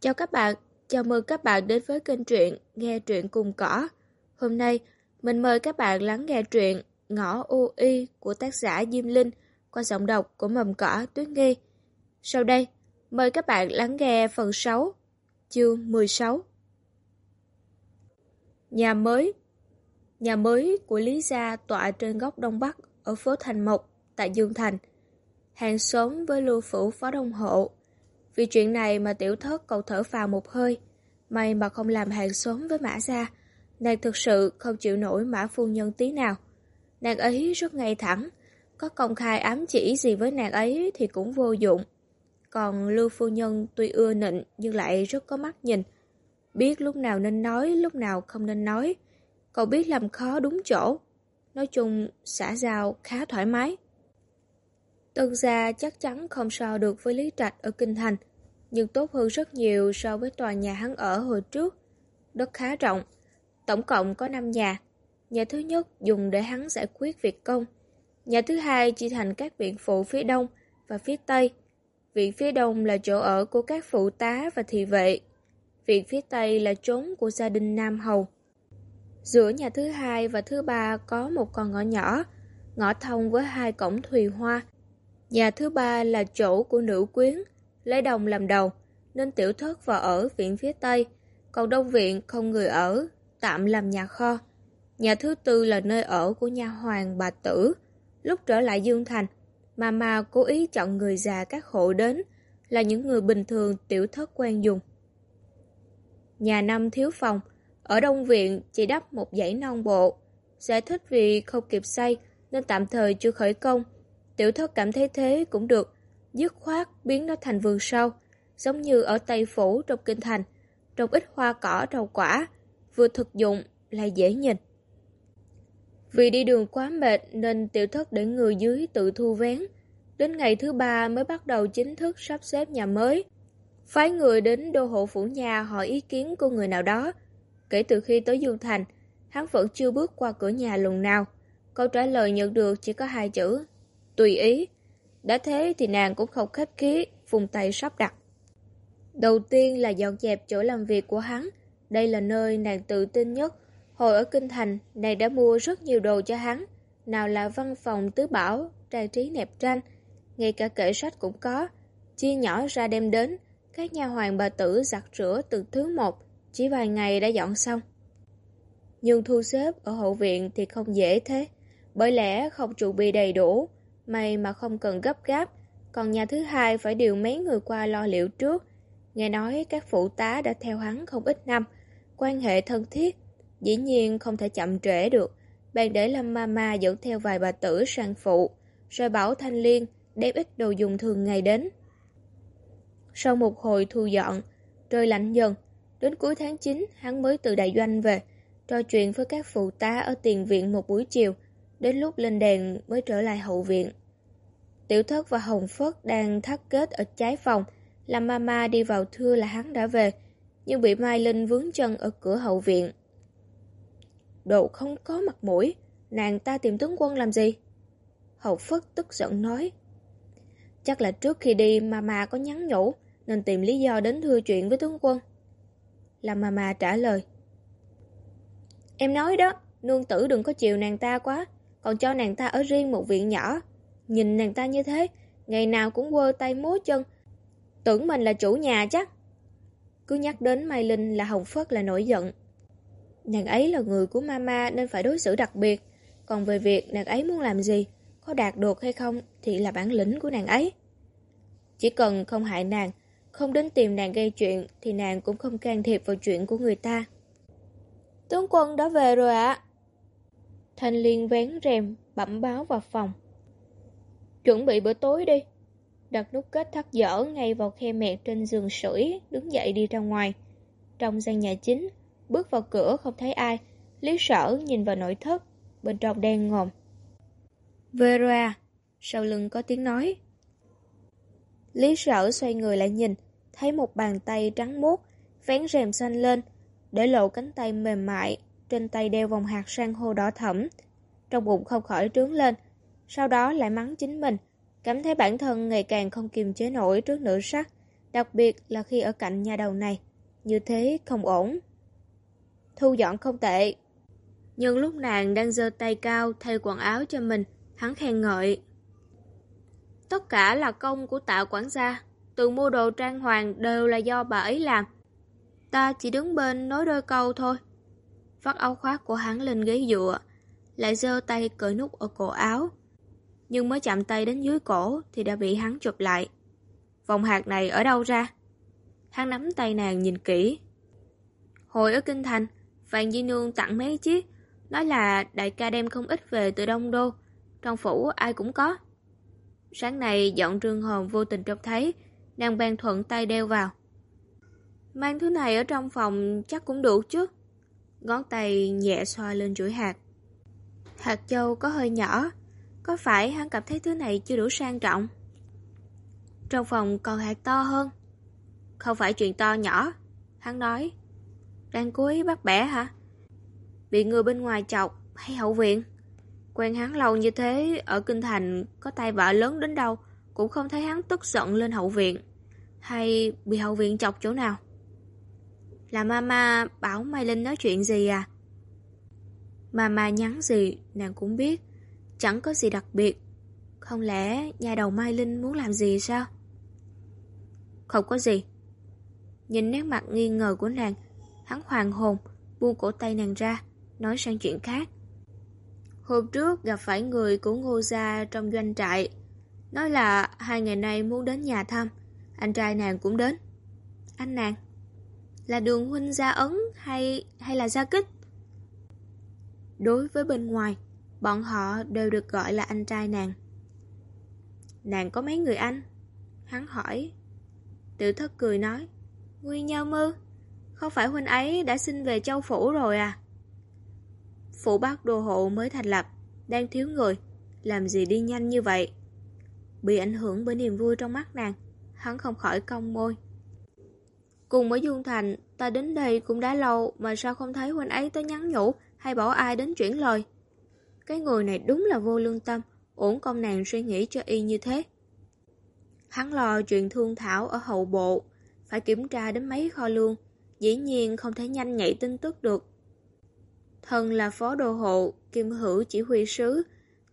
Chào các bạn, chào mừng các bạn đến với kênh truyện Nghe truyện cùng cỏ. Hôm nay, mình mời các bạn lắng nghe truyện Ngõ U Y của tác giả Diêm Linh qua giọng đọc của mầm cỏ Tuyết Nghi. Sau đây, mời các bạn lắng nghe phần 6, chương 16. Nhà mới Nhà mới của Lý Gia tọa trên góc Đông Bắc ở phố Thành Mộc, tại Dương Thành. Hàng xóm với lưu phủ phó đông hộ. Vì chuyện này mà tiểu thất cậu thở phào một hơi. May mà không làm hàng xóm với Mã Gia. Nàng thực sự không chịu nổi Mã Phu Nhân tí nào. Nàng ấy rất ngay thẳng. Có công khai ám chỉ gì với nàng ấy thì cũng vô dụng. Còn Lưu Phu Nhân tuy ưa nịnh nhưng lại rất có mắt nhìn. Biết lúc nào nên nói, lúc nào không nên nói. Cậu biết làm khó đúng chỗ. Nói chung, xã giao khá thoải mái. Tân gia chắc chắn không so được với Lý Trạch ở Kinh Thành, nhưng tốt hơn rất nhiều so với tòa nhà hắn ở hồi trước. Đất khá rộng, tổng cộng có 5 nhà. Nhà thứ nhất dùng để hắn giải quyết việc công. Nhà thứ hai chia thành các viện phụ phía đông và phía tây. Viện phía đông là chỗ ở của các phụ tá và thị vệ. Viện phía tây là trốn của gia đình Nam Hầu. Giữa nhà thứ hai và thứ ba có một con ngõ nhỏ, ngõ thông với hai cổng thùy hoa. Nhà thứ ba là chỗ của nữ quyến, lấy đồng làm đầu, nên tiểu thất vào ở viện phía tây, còn đông viện không người ở, tạm làm nhà kho. Nhà thứ tư là nơi ở của nhà hoàng bà tử. Lúc trở lại Dương Thành, Mama cố ý chọn người già các hộ đến, là những người bình thường tiểu thất quen dùng. Nhà năm thiếu phòng, ở Đông Viện chỉ đắp một dãy non bộ. Giải thích vì không kịp xây nên tạm thời chưa khởi công. Tiểu thất cảm thấy thế cũng được, dứt khoát biến nó thành vườn sau, giống như ở Tây Phủ trong Kinh Thành, trồng ít hoa cỏ rau quả, vừa thực dụng lại dễ nhìn. Vì đi đường quá mệt nên tiểu thất để người dưới tự thu vén. Đến ngày thứ ba mới bắt đầu chính thức sắp xếp nhà mới. Phái người đến đô hộ phủ nhà hỏi ý kiến của người nào đó, Kể từ khi tới Dương Thành, hắn vẫn chưa bước qua cửa nhà lần nào. Câu trả lời nhận được chỉ có hai chữ, tùy ý. Đã thế thì nàng cũng không khách khí, vùng tay sắp đặt. Đầu tiên là dọn dẹp chỗ làm việc của hắn. Đây là nơi nàng tự tin nhất. Hồi ở Kinh Thành, nàng đã mua rất nhiều đồ cho hắn. Nào là văn phòng tứ bảo, trang trí nẹp tranh, ngay cả kệ sách cũng có. Chia nhỏ ra đem đến, các nhà hoàng bà tử giặt rửa từ thứ một, chỉ vài ngày đã dọn xong. Nhưng thu xếp ở hậu viện thì không dễ thế, bởi lẽ không chuẩn bị đầy đủ, may mà không cần gấp gáp, còn nhà thứ hai phải điều mấy người qua lo liệu trước. Nghe nói các phụ tá đã theo hắn không ít năm, quan hệ thân thiết, dĩ nhiên không thể chậm trễ được. Bạn để Lâm Mama dẫn theo vài bà tử sang phụ, rồi bảo Thanh Liên đem ít đồ dùng thường ngày đến. Sau một hồi thu dọn, trời lạnh dần, Đến cuối tháng 9, hắn mới từ đại doanh về, trò chuyện với các phụ tá ở tiền viện một buổi chiều, đến lúc lên đèn mới trở lại hậu viện. Tiểu thất và Hồng Phất đang thắt kết ở trái phòng, làm mama đi vào thưa là hắn đã về, nhưng bị Mai Linh vướng chân ở cửa hậu viện. Đồ không có mặt mũi, nàng ta tìm tướng quân làm gì? Hậu Phất tức giận nói. Chắc là trước khi đi mama có nhắn nhủ, nên tìm lý do đến thưa chuyện với tướng quân là mama trả lời. Em nói đó, nương tử đừng có chiều nàng ta quá, còn cho nàng ta ở riêng một viện nhỏ. Nhìn nàng ta như thế, ngày nào cũng quơ tay múa chân, tưởng mình là chủ nhà chắc. Cứ nhắc đến Mai Linh là Hồng Phất là nổi giận. Nàng ấy là người của mama nên phải đối xử đặc biệt, còn về việc nàng ấy muốn làm gì, có đạt được hay không thì là bản lĩnh của nàng ấy. Chỉ cần không hại nàng, không đến tìm nàng gây chuyện thì nàng cũng không can thiệp vào chuyện của người ta. Tướng quân đã về rồi ạ. Thanh Liên vén rèm, bẩm báo vào phòng. Chuẩn bị bữa tối đi. Đặt nút kết thắt dở ngay vào khe mẹt trên giường sưởi, đứng dậy đi ra ngoài. Trong gian nhà chính, bước vào cửa không thấy ai. Lý sở nhìn vào nội thất, bên trong đen ngòm. Vera, sau lưng có tiếng nói. Lý sở xoay người lại nhìn, thấy một bàn tay trắng muốt, vén rèm xanh lên, để lộ cánh tay mềm mại, trên tay đeo vòng hạt sang hô đỏ thẫm. Trong bụng không khỏi trướng lên, sau đó lại mắng chính mình, cảm thấy bản thân ngày càng không kiềm chế nổi trước nữ sắc, Đặc biệt là khi ở cạnh nhà đầu này, như thế không ổn. Thu dọn không tệ. Nhưng lúc nàng đang giơ tay cao thay quần áo cho mình, hắn khen ngợi. Tất cả là công của tạ quản gia, từ mua đồ trang hoàng đều là do bà ấy làm. Ta chỉ đứng bên nói đôi câu thôi. Vắt áo khoác của hắn lên ghế dựa, lại giơ tay cởi nút ở cổ áo. Nhưng mới chạm tay đến dưới cổ thì đã bị hắn chụp lại. Vòng hạt này ở đâu ra? Hắn nắm tay nàng nhìn kỹ. Hồi ở Kinh Thành, Vàng Di Nương tặng mấy chiếc, nói là đại ca đem không ít về từ Đông Đô. Trong phủ ai cũng có. Sáng nay dọn trương hồn vô tình trông thấy, nàng ban thuận tay đeo vào. Mang thứ này ở trong phòng chắc cũng đủ chứ. Ngón tay nhẹ xoa lên chuỗi hạt. Hạt châu có hơi nhỏ, có phải hắn cảm thấy thứ này chưa đủ sang trọng? Trong phòng còn hạt to hơn. Không phải chuyện to nhỏ, hắn nói. Đang cuối bắt bẻ hả? Bị người bên ngoài chọc hay hậu viện? Quen hắn lâu như thế, ở kinh thành có tay vợ lớn đến đâu, cũng không thấy hắn tức giận lên hậu viện. Hay bị hậu viện chọc chỗ nào? Là mama bảo Mai Linh nói chuyện gì à? Mama nhắn gì, nàng cũng biết. Chẳng có gì đặc biệt. Không lẽ nhà đầu Mai Linh muốn làm gì sao? Không có gì. Nhìn nét mặt nghi ngờ của nàng, hắn hoàng hồn, buông cổ tay nàng ra, nói sang chuyện khác. Hôm trước gặp phải người của Ngô Gia trong doanh trại, nói là hai ngày nay muốn đến nhà thăm, anh trai nàng cũng đến. Anh nàng, là đường huynh Gia Ấn hay hay là Gia Kích? Đối với bên ngoài, bọn họ đều được gọi là anh trai nàng. Nàng có mấy người anh? Hắn hỏi. tự thất cười nói, Nguyên nhau mư, không phải huynh ấy đã xin về châu phủ rồi à? Phủ bác đô hộ mới thành lập, đang thiếu người, làm gì đi nhanh như vậy? Bị ảnh hưởng bởi niềm vui trong mắt nàng, hắn không khỏi cong môi. Cùng với Dương Thành, ta đến đây cũng đã lâu mà sao không thấy huynh ấy tới nhắn nhủ hay bảo ai đến chuyển lời. Cái người này đúng là vô lương tâm, ổn công nàng suy nghĩ cho y như thế. Hắn lo chuyện thương thảo ở hậu bộ, phải kiểm tra đến mấy kho lương, dĩ nhiên không thể nhanh nhạy tin tức được. Thần là phó đô hộ, kim hữu chỉ huy sứ,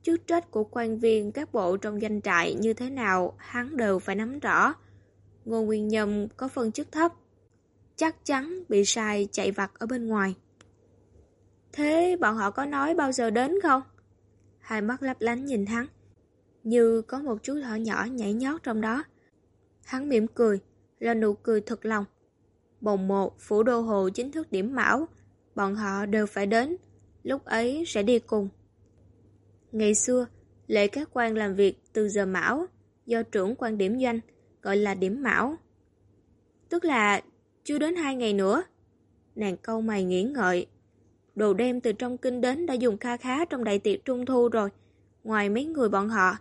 chức trách của quan viên các bộ trong danh trại như thế nào hắn đều phải nắm rõ. Ngô Nguyên Nhâm có phân chức thấp, chắc chắn bị sai chạy vặt ở bên ngoài. Thế bọn họ có nói bao giờ đến không? Hai mắt lấp lánh nhìn hắn, như có một chú thỏ nhỏ nhảy nhót trong đó. Hắn mỉm cười, là nụ cười thật lòng. Bồng một, phủ đô hồ chính thức điểm mão, bọn họ đều phải đến, lúc ấy sẽ đi cùng. Ngày xưa, lễ các quan làm việc từ giờ mão, do trưởng quan điểm doanh, gọi là điểm mão. Tức là chưa đến hai ngày nữa. Nàng câu mày nghĩ ngợi. Đồ đem từ trong kinh đến đã dùng kha khá trong đại tiệc trung thu rồi. Ngoài mấy người bọn họ,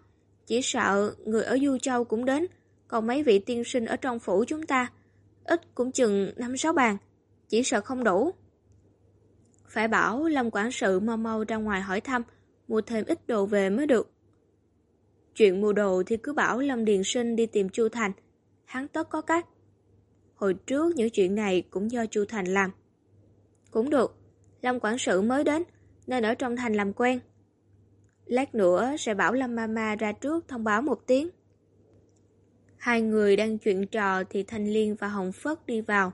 chỉ sợ người ở Du Châu cũng đến, còn mấy vị tiên sinh ở trong phủ chúng ta. Ít cũng chừng năm sáu bàn, chỉ sợ không đủ. Phải bảo Lâm quản sự mau mau ra ngoài hỏi thăm, mua thêm ít đồ về mới được. Chuyện mua đồ thì cứ bảo Lâm Điền Sinh đi tìm Chu Thành, hắn tất có cách. Hồi trước những chuyện này cũng do Chu Thành làm. Cũng được, Lâm quản sự mới đến, nên ở trong thành làm quen. Lát nữa sẽ bảo Lâm Mama ra trước thông báo một tiếng. Hai người đang chuyện trò thì Thanh Liên và Hồng Phất đi vào.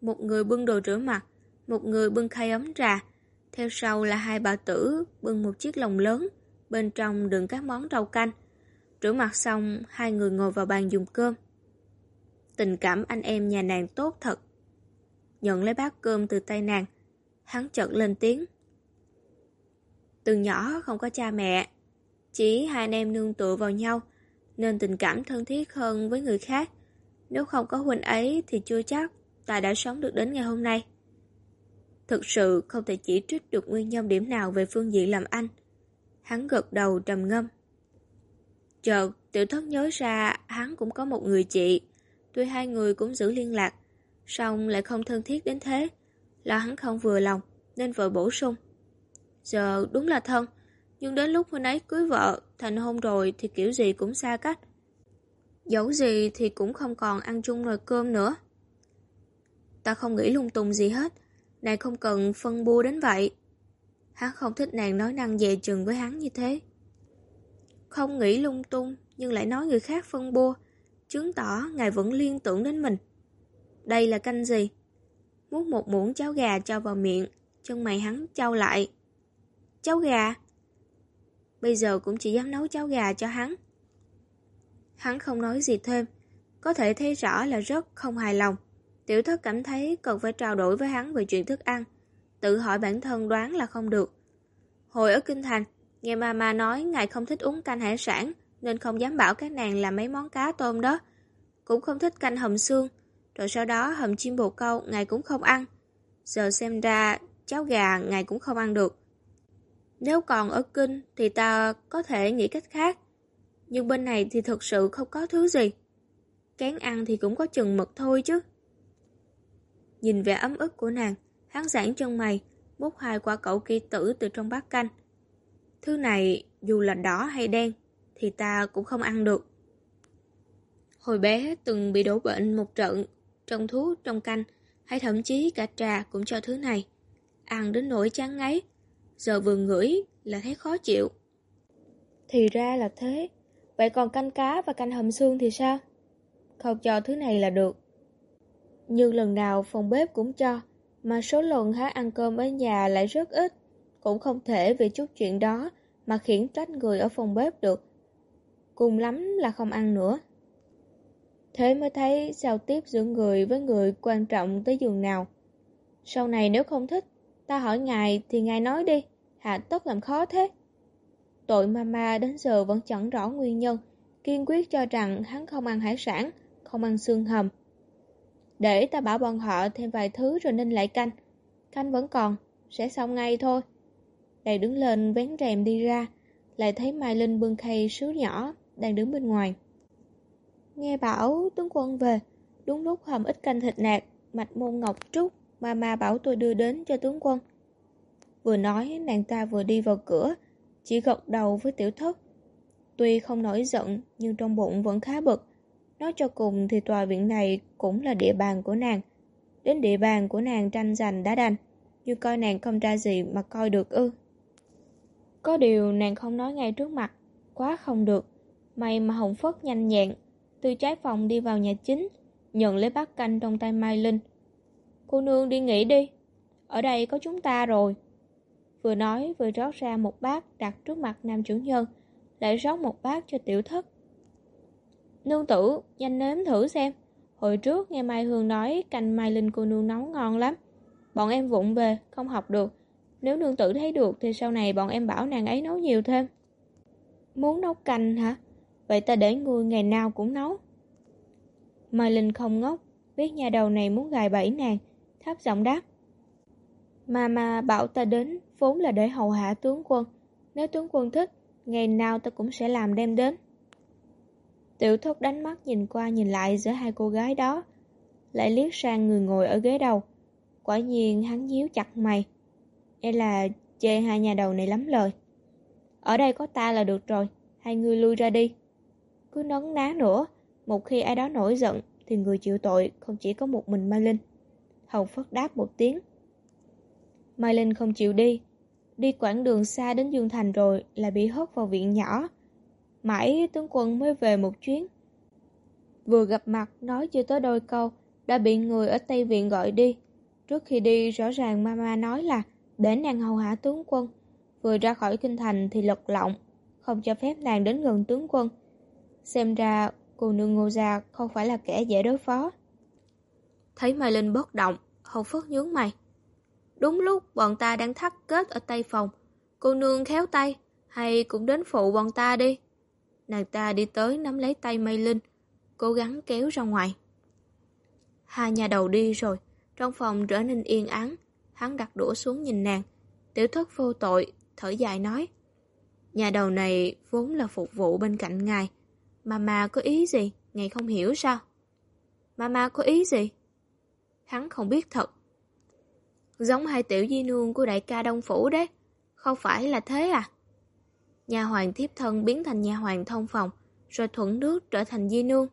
Một người bưng đồ rửa mặt, một người bưng khay ấm trà. Theo sau là hai bà tử bưng một chiếc lồng lớn, bên trong đựng các món rau canh. Rửa mặt xong, hai người ngồi vào bàn dùng cơm. Tình cảm anh em nhà nàng tốt thật. Nhận lấy bát cơm từ tay nàng, hắn chợt lên tiếng. Từ nhỏ không có cha mẹ, chỉ hai anh em nương tựa vào nhau, nên tình cảm thân thiết hơn với người khác. Nếu không có huynh ấy thì chưa chắc ta đã sống được đến ngày hôm nay. Thực sự không thể chỉ trích được nguyên nhân điểm nào về phương diện làm anh. Hắn gật đầu trầm ngâm. Chợt, tiểu thất nhớ ra hắn cũng có một người chị. Tuy hai người cũng giữ liên lạc, song lại không thân thiết đến thế. Là hắn không vừa lòng, nên vợ bổ sung. Giờ đúng là thân, nhưng đến lúc huynh ấy cưới vợ, thành hôn rồi thì kiểu gì cũng xa cách. Dẫu gì thì cũng không còn ăn chung nồi cơm nữa. Ta không nghĩ lung tung gì hết, nàng không cần phân bua đến vậy. Hắn không thích nàng nói năng dè chừng với hắn như thế. Không nghĩ lung tung, nhưng lại nói người khác phân bua, chứng tỏ ngài vẫn liên tưởng đến mình. Đây là canh gì? Múc một muỗng cháo gà cho vào miệng, chân mày hắn trao lại. Cháo gà? Bây giờ cũng chỉ dám nấu cháo gà cho hắn. Hắn không nói gì thêm, có thể thấy rõ là rất không hài lòng. Tiểu thất cảm thấy cần phải trao đổi với hắn về chuyện thức ăn, tự hỏi bản thân đoán là không được. Hồi ở Kinh Thành, nghe mama nói ngài không thích uống canh hải sản, nên không dám bảo các nàng làm mấy món cá tôm đó. Cũng không thích canh hầm xương, rồi sau đó hầm chim bồ câu ngài cũng không ăn. Giờ xem ra cháo gà ngài cũng không ăn được. Nếu còn ở kinh thì ta có thể nghĩ cách khác. Nhưng bên này thì thực sự không có thứ gì. kén ăn thì cũng có chừng mực thôi chứ. Nhìn vẻ ấm ức của nàng, hắn giãn chân mày, múc hai quả cậu kỳ tử từ trong bát canh. Thứ này, dù là đỏ hay đen, thì ta cũng không ăn được. Hồi bé từng bị đổ bệnh một trận, trong thuốc, trong canh, hay thậm chí cả trà cũng cho thứ này. Ăn đến nỗi chán ngấy, giờ vừa ngửi là thấy khó chịu. Thì ra là thế, vậy còn canh cá và canh hầm xương thì sao? Không cho thứ này là được. Nhưng lần nào phòng bếp cũng cho, mà số lần há ăn cơm ở nhà lại rất ít. Cũng không thể vì chút chuyện đó mà khiển trách người ở phòng bếp được. Cùng lắm là không ăn nữa. Thế mới thấy giao tiếp giữa người với người quan trọng tới giường nào. Sau này nếu không thích, ta hỏi ngài thì ngài nói đi, hạ tất làm khó thế. Tội mama đến giờ vẫn chẳng rõ nguyên nhân, kiên quyết cho rằng hắn không ăn hải sản, không ăn xương hầm. Để ta bảo bọn họ thêm vài thứ rồi ninh lại canh. Canh vẫn còn, sẽ xong ngay thôi. Đầy đứng lên vén rèm đi ra, lại thấy Mai Linh bưng khay sứ nhỏ đang đứng bên ngoài. Nghe bảo tướng quân về, đúng lúc hầm ít canh thịt nạc, mạch môn ngọc trúc, mama bảo tôi đưa đến cho tướng quân. Vừa nói nàng ta vừa đi vào cửa, chỉ gật đầu với tiểu thất. Tuy không nổi giận nhưng trong bụng vẫn khá bực. Nói cho cùng thì tòa viện này cũng là địa bàn của nàng. Đến địa bàn của nàng tranh giành đá đành, như coi nàng không ra gì mà coi được ư. Có điều nàng không nói ngay trước mặt, quá không được. May mà Hồng Phất nhanh nhẹn, từ trái phòng đi vào nhà chính, nhận lấy bát canh trong tay Mai Linh. Cô nương đi nghỉ đi, ở đây có chúng ta rồi. Vừa nói vừa rót ra một bát đặt trước mặt nam chủ nhân, lại rót một bát cho tiểu thất. Nương tử, nhanh nếm thử xem. Hồi trước nghe Mai Hương nói canh Mai Linh cô nương nấu ngon lắm. Bọn em vụng về, không học được. Nếu nương tử thấy được thì sau này bọn em bảo nàng ấy nấu nhiều thêm. Muốn nấu canh hả? Vậy ta để ngươi ngày nào cũng nấu. Mai Linh không ngốc, biết nhà đầu này muốn gài bẫy nàng, thấp giọng đáp. Mà mà bảo ta đến vốn là để hầu hạ tướng quân. Nếu tướng quân thích, ngày nào ta cũng sẽ làm đem đến. Tiểu thúc đánh mắt nhìn qua nhìn lại giữa hai cô gái đó, lại liếc sang người ngồi ở ghế đầu. Quả nhiên hắn nhíu chặt mày. E là chê hai nhà đầu này lắm lời. Ở đây có ta là được rồi, hai người lui ra đi. Cứ nấn ná nữa, một khi ai đó nổi giận thì người chịu tội không chỉ có một mình Mai Linh. Hồng Phất đáp một tiếng. Mai Linh không chịu đi, đi quãng đường xa đến Dương Thành rồi là bị hớt vào viện nhỏ. Mãi tướng quân mới về một chuyến. Vừa gặp mặt nói chưa tới đôi câu, đã bị người ở Tây Viện gọi đi. Trước khi đi rõ ràng mama nói là để nàng hầu hạ tướng quân. Vừa ra khỏi kinh thành thì lật lọng, không cho phép nàng đến gần tướng quân. Xem ra cô nương ngô gia không phải là kẻ dễ đối phó. Thấy Mai Linh bất động, Hồng Phước nhướng mày. Đúng lúc bọn ta đang thắt kết ở tay phòng, cô nương khéo tay, hay cũng đến phụ bọn ta đi. Nàng ta đi tới nắm lấy tay Mai Linh, cố gắng kéo ra ngoài. Hai nhà đầu đi rồi, trong phòng trở nên yên ắng, hắn đặt đũa xuống nhìn nàng. Tiểu thất vô tội, thở dài nói. Nhà đầu này vốn là phục vụ bên cạnh ngài. Mama có ý gì, ngài không hiểu sao? Mama có ý gì? Hắn không biết thật. Giống hai tiểu di nương của đại ca Đông Phủ đấy. Không phải là thế à? Nhà hoàng thiếp thân biến thành nhà hoàng thông phòng, rồi thuận nước trở thành di nương.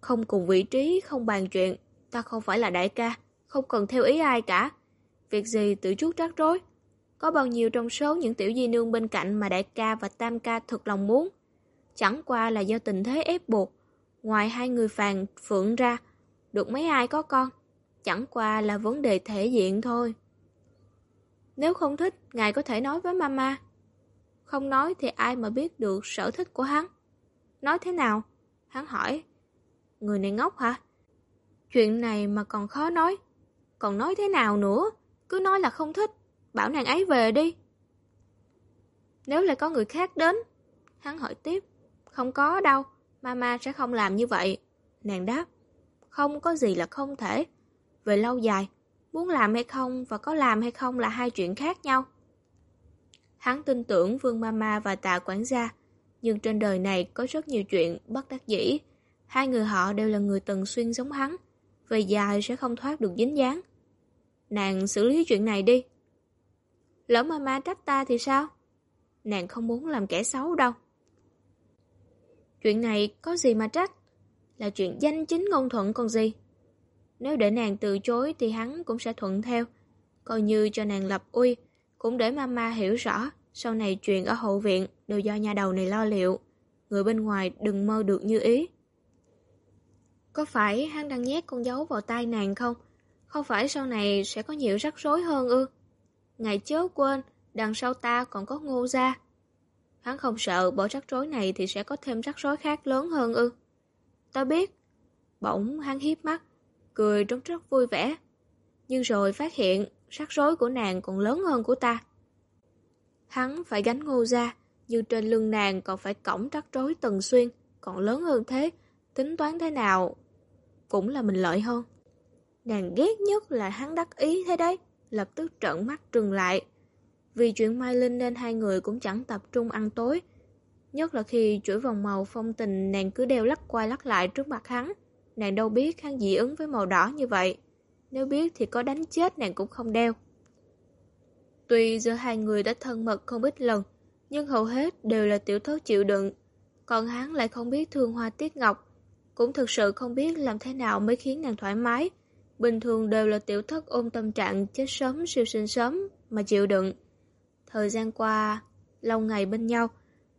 Không cùng vị trí, không bàn chuyện, ta không phải là đại ca, không cần theo ý ai cả. Việc gì tự chút rắc rối. Có bao nhiêu trong số những tiểu di nương bên cạnh mà đại ca và tam ca thực lòng muốn. Chẳng qua là do tình thế ép buộc. Ngoài hai người phàn phượng ra, được mấy ai có con. Chẳng qua là vấn đề thể diện thôi. Nếu không thích, ngài có thể nói với mama. Không nói thì ai mà biết được sở thích của hắn. Nói thế nào? Hắn hỏi. Người này ngốc hả? Chuyện này mà còn khó nói. Còn nói thế nào nữa? Cứ nói là không thích. Bảo nàng ấy về đi. Nếu lại có người khác đến. Hắn hỏi tiếp. Không có đâu. Mama sẽ không làm như vậy. Nàng đáp. Không có gì là không thể. Về lâu dài, muốn làm hay không và có làm hay không là hai chuyện khác nhau. Hắn tin tưởng Vương Mama và Tạ Quản gia, nhưng trên đời này có rất nhiều chuyện bất đắc dĩ. Hai người họ đều là người từng xuyên giống hắn, về dài sẽ không thoát được dính dáng. Nàng xử lý chuyện này đi. Lỡ Mama trách ta thì sao? Nàng không muốn làm kẻ xấu đâu. Chuyện này có gì mà trách? Là chuyện danh chính ngôn thuận còn gì? Nếu để nàng từ chối thì hắn cũng sẽ thuận theo. Coi như cho nàng lập uy, cũng để mama hiểu rõ sau này chuyện ở hậu viện đều do nhà đầu này lo liệu. Người bên ngoài đừng mơ được như ý. Có phải hắn đang nhét con dấu vào tay nàng không? Không phải sau này sẽ có nhiều rắc rối hơn ư? Ngày chớ quên, đằng sau ta còn có ngô gia. Hắn không sợ bỏ rắc rối này thì sẽ có thêm rắc rối khác lớn hơn ư? Tao biết. Bỗng hắn hiếp mắt, cười trông rất vui vẻ. Nhưng rồi phát hiện rắc rối của nàng còn lớn hơn của ta. Hắn phải gánh ngô ra, nhưng trên lưng nàng còn phải cổng rắc rối tần xuyên, còn lớn hơn thế, tính toán thế nào cũng là mình lợi hơn. Nàng ghét nhất là hắn đắc ý thế đấy, lập tức trợn mắt trừng lại. Vì chuyện Mai Linh nên hai người cũng chẳng tập trung ăn tối. Nhất là khi chuỗi vòng màu phong tình nàng cứ đeo lắc quay lắc lại trước mặt hắn. Nàng đâu biết hắn dị ứng với màu đỏ như vậy. Nếu biết thì có đánh chết nàng cũng không đeo. Tuy giữa hai người đã thân mật không ít lần, nhưng hầu hết đều là tiểu thất chịu đựng. Còn hắn lại không biết thương hoa tiết ngọc, cũng thực sự không biết làm thế nào mới khiến nàng thoải mái. Bình thường đều là tiểu thất ôm tâm trạng chết sớm siêu sinh sớm mà chịu đựng. Thời gian qua, lâu ngày bên nhau,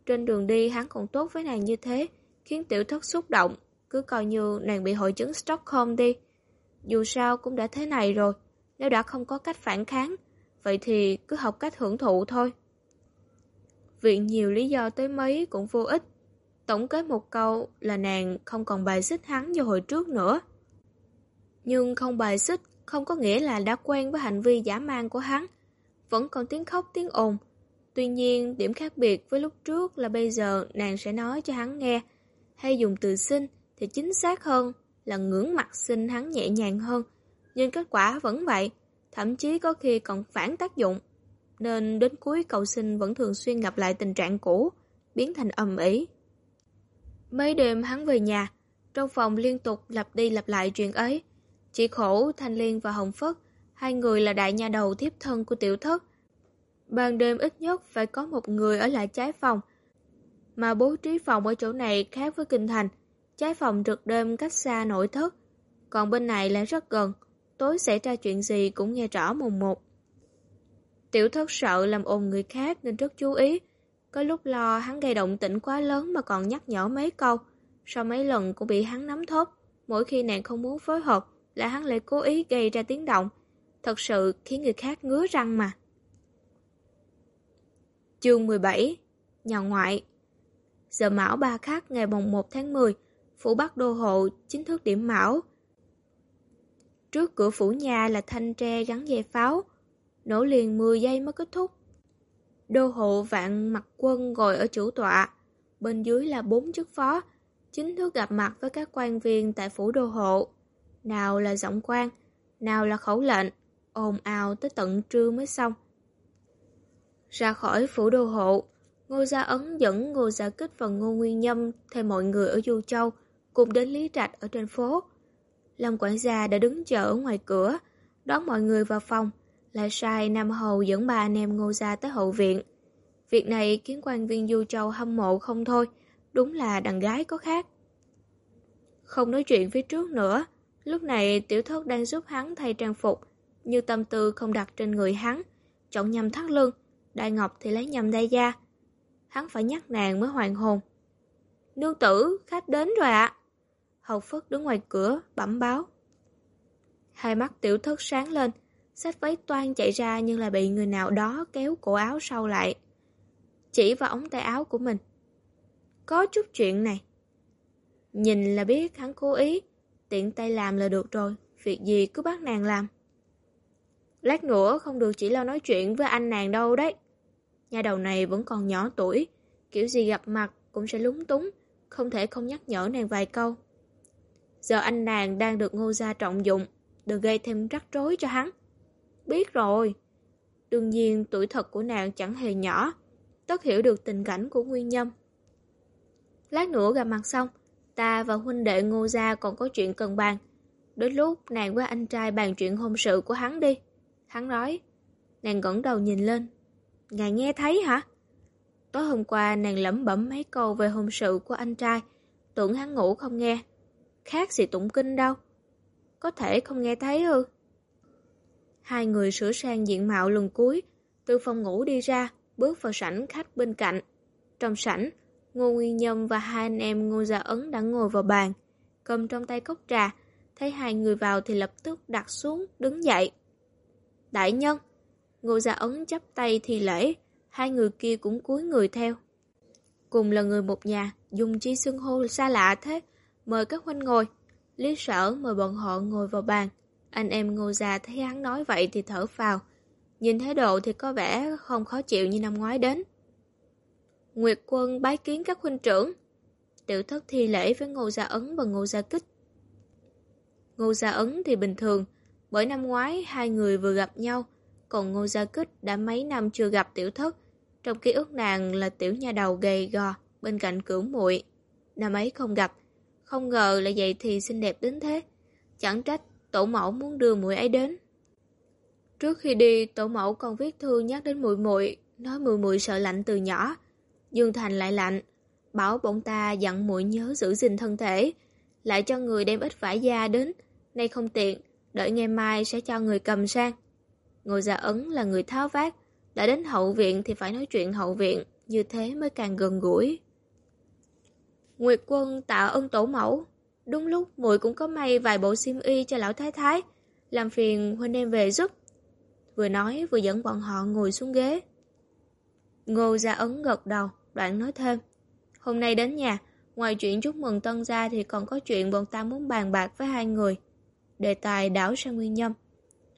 trên đường đi hắn còn tốt với nàng như thế, khiến tiểu thất xúc động, cứ coi như nàng bị hội chứng Stockholm đi. Dù sao cũng đã thế này rồi, nếu đã không có cách phản kháng, vậy thì cứ học cách hưởng thụ thôi. Viện nhiều lý do tới mấy cũng vô ích. Tổng kết một câu là nàng không còn bài xích hắn như hồi trước nữa. Nhưng không bài xích không có nghĩa là đã quen với hành vi giả mang của hắn. Vẫn còn tiếng khóc tiếng ồn. Tuy nhiên, điểm khác biệt với lúc trước là bây giờ nàng sẽ nói cho hắn nghe. Hay dùng từ xin thì chính xác hơn là ngưỡng mặt xin hắn nhẹ nhàng hơn. Nhưng kết quả vẫn vậy, thậm chí có khi còn phản tác dụng. Nên đến cuối cầu xin vẫn thường xuyên gặp lại tình trạng cũ, biến thành ầm ĩ. Mấy đêm hắn về nhà, trong phòng liên tục lặp đi lặp lại chuyện ấy. Chỉ khổ Thanh Liên và Hồng Phất, hai người là đại nhà đầu thiếp thân của tiểu thất. Ban đêm ít nhất phải có một người ở lại trái phòng, mà bố trí phòng ở chỗ này khác với kinh thành. Trái phòng trực đêm cách xa nội thất, còn bên này lại rất gần, tối xảy ra chuyện gì cũng nghe rõ mùng một. Tiểu thất sợ làm ồn người khác nên rất chú ý. Có lúc lo hắn gây động tĩnh quá lớn mà còn nhắc nhở mấy câu. Sau mấy lần cũng bị hắn nắm thốt. Mỗi khi nàng không muốn phối hợp là hắn lại cố ý gây ra tiếng động. Thật sự khiến người khác ngứa răng mà. Chương 17 Nhà ngoại Giờ mão ba khắc ngày mùng 1 tháng 10 Phủ Bắc Đô Hộ chính thức điểm mão Trước cửa phủ nhà là thanh tre gắn dây pháo, nổ liền 10 giây mới kết thúc. Đô hộ vạn mặt quân ngồi ở chủ tọa, bên dưới là bốn chức phó, chính thức gặp mặt với các quan viên tại phủ đô hộ. Nào là giọng quan, nào là khẩu lệnh, ồn ào tới tận trưa mới xong. Ra khỏi phủ đô hộ, Ngô Gia Ấn dẫn Ngô Gia Kích và Ngô Nguyên Nhâm theo mọi người ở Du Châu cùng đến Lý Trạch ở trên phố. Lâm quản gia đã đứng chờ ở ngoài cửa, đón mọi người vào phòng, lại sai Nam Hầu dẫn ba anh em ngô gia tới hậu viện. Việc này khiến quan viên Du Châu hâm mộ không thôi, đúng là đàn gái có khác. Không nói chuyện phía trước nữa, lúc này tiểu thất đang giúp hắn thay trang phục, như tâm tư không đặt trên người hắn, chọn nhầm thắt lưng, Đại Ngọc thì lấy nhầm đai da. Hắn phải nhắc nàng mới hoàn hồn. Nương tử, khách đến rồi ạ. Hầu Phất đứng ngoài cửa, bẩm báo. Hai mắt tiểu thất sáng lên, sách váy toan chạy ra nhưng là bị người nào đó kéo cổ áo sau lại. Chỉ vào ống tay áo của mình. Có chút chuyện này. Nhìn là biết hắn cố ý, tiện tay làm là được rồi, việc gì cứ bắt nàng làm. Lát nữa không được chỉ lo nói chuyện với anh nàng đâu đấy. Nhà đầu này vẫn còn nhỏ tuổi, kiểu gì gặp mặt cũng sẽ lúng túng, không thể không nhắc nhở nàng vài câu. Giờ anh nàng đang được ngô gia trọng dụng, đừng gây thêm rắc rối cho hắn. Biết rồi. Đương nhiên tuổi thật của nàng chẳng hề nhỏ, tất hiểu được tình cảnh của Nguyên Nhâm. Lát nữa gặp mặt xong, ta và huynh đệ ngô gia còn có chuyện cần bàn. Đến lúc nàng với anh trai bàn chuyện hôn sự của hắn đi. Hắn nói, nàng ngẩng đầu nhìn lên. Ngài nghe thấy hả? Tối hôm qua nàng lẩm bẩm mấy câu về hôn sự của anh trai, tưởng hắn ngủ không nghe. Khác gì tụng kinh đâu. Có thể không nghe thấy ư? Hai người sửa sang diện mạo lần cuối, từ phòng ngủ đi ra, bước vào sảnh khách bên cạnh. Trong sảnh, Ngô Nguyên Nhâm và hai anh em Ngô Gia Ấn đã ngồi vào bàn, cầm trong tay cốc trà, thấy hai người vào thì lập tức đặt xuống, đứng dậy. Đại nhân, Ngô Gia Ấn chắp tay thi lễ, hai người kia cũng cúi người theo. Cùng là người một nhà, dùng chi xưng hô xa lạ thế, mời các huynh ngồi. Lý sở mời bọn họ ngồi vào bàn. Anh em ngô gia thấy hắn nói vậy thì thở phào. Nhìn thái độ thì có vẻ không khó chịu như năm ngoái đến. Nguyệt quân bái kiến các huynh trưởng. Tiểu thất thi lễ với ngô gia ấn và ngô gia kích. Ngô gia ấn thì bình thường, bởi năm ngoái hai người vừa gặp nhau, còn ngô gia kích đã mấy năm chưa gặp tiểu thất. Trong ký ức nàng là tiểu nhà đầu gầy gò bên cạnh cửu muội Năm ấy không gặp, không ngờ là vậy thì xinh đẹp đến thế. Chẳng trách tổ mẫu muốn đưa muội ấy đến. Trước khi đi, tổ mẫu còn viết thư nhắc đến muội muội, nói muội muội sợ lạnh từ nhỏ. Dương Thành lại lạnh, bảo bọn ta dặn muội nhớ giữ gìn thân thể, lại cho người đem ít vải da đến, nay không tiện, đợi ngày mai sẽ cho người cầm sang. Ngô Gia ấn là người tháo vát, đã đến hậu viện thì phải nói chuyện hậu viện, như thế mới càng gần gũi. Nguyệt quân tạ ơn tổ mẫu, Đúng lúc muội cũng có may vài bộ xiêm y cho lão thái thái, làm phiền huynh em về giúp. Vừa nói vừa dẫn bọn họ ngồi xuống ghế. Ngô Gia Ấn gật đầu, đoạn nói thêm. Hôm nay đến nhà, ngoài chuyện chúc mừng tân gia thì còn có chuyện bọn ta muốn bàn bạc với hai người. Đề tài đảo sang Nguyên Nhâm.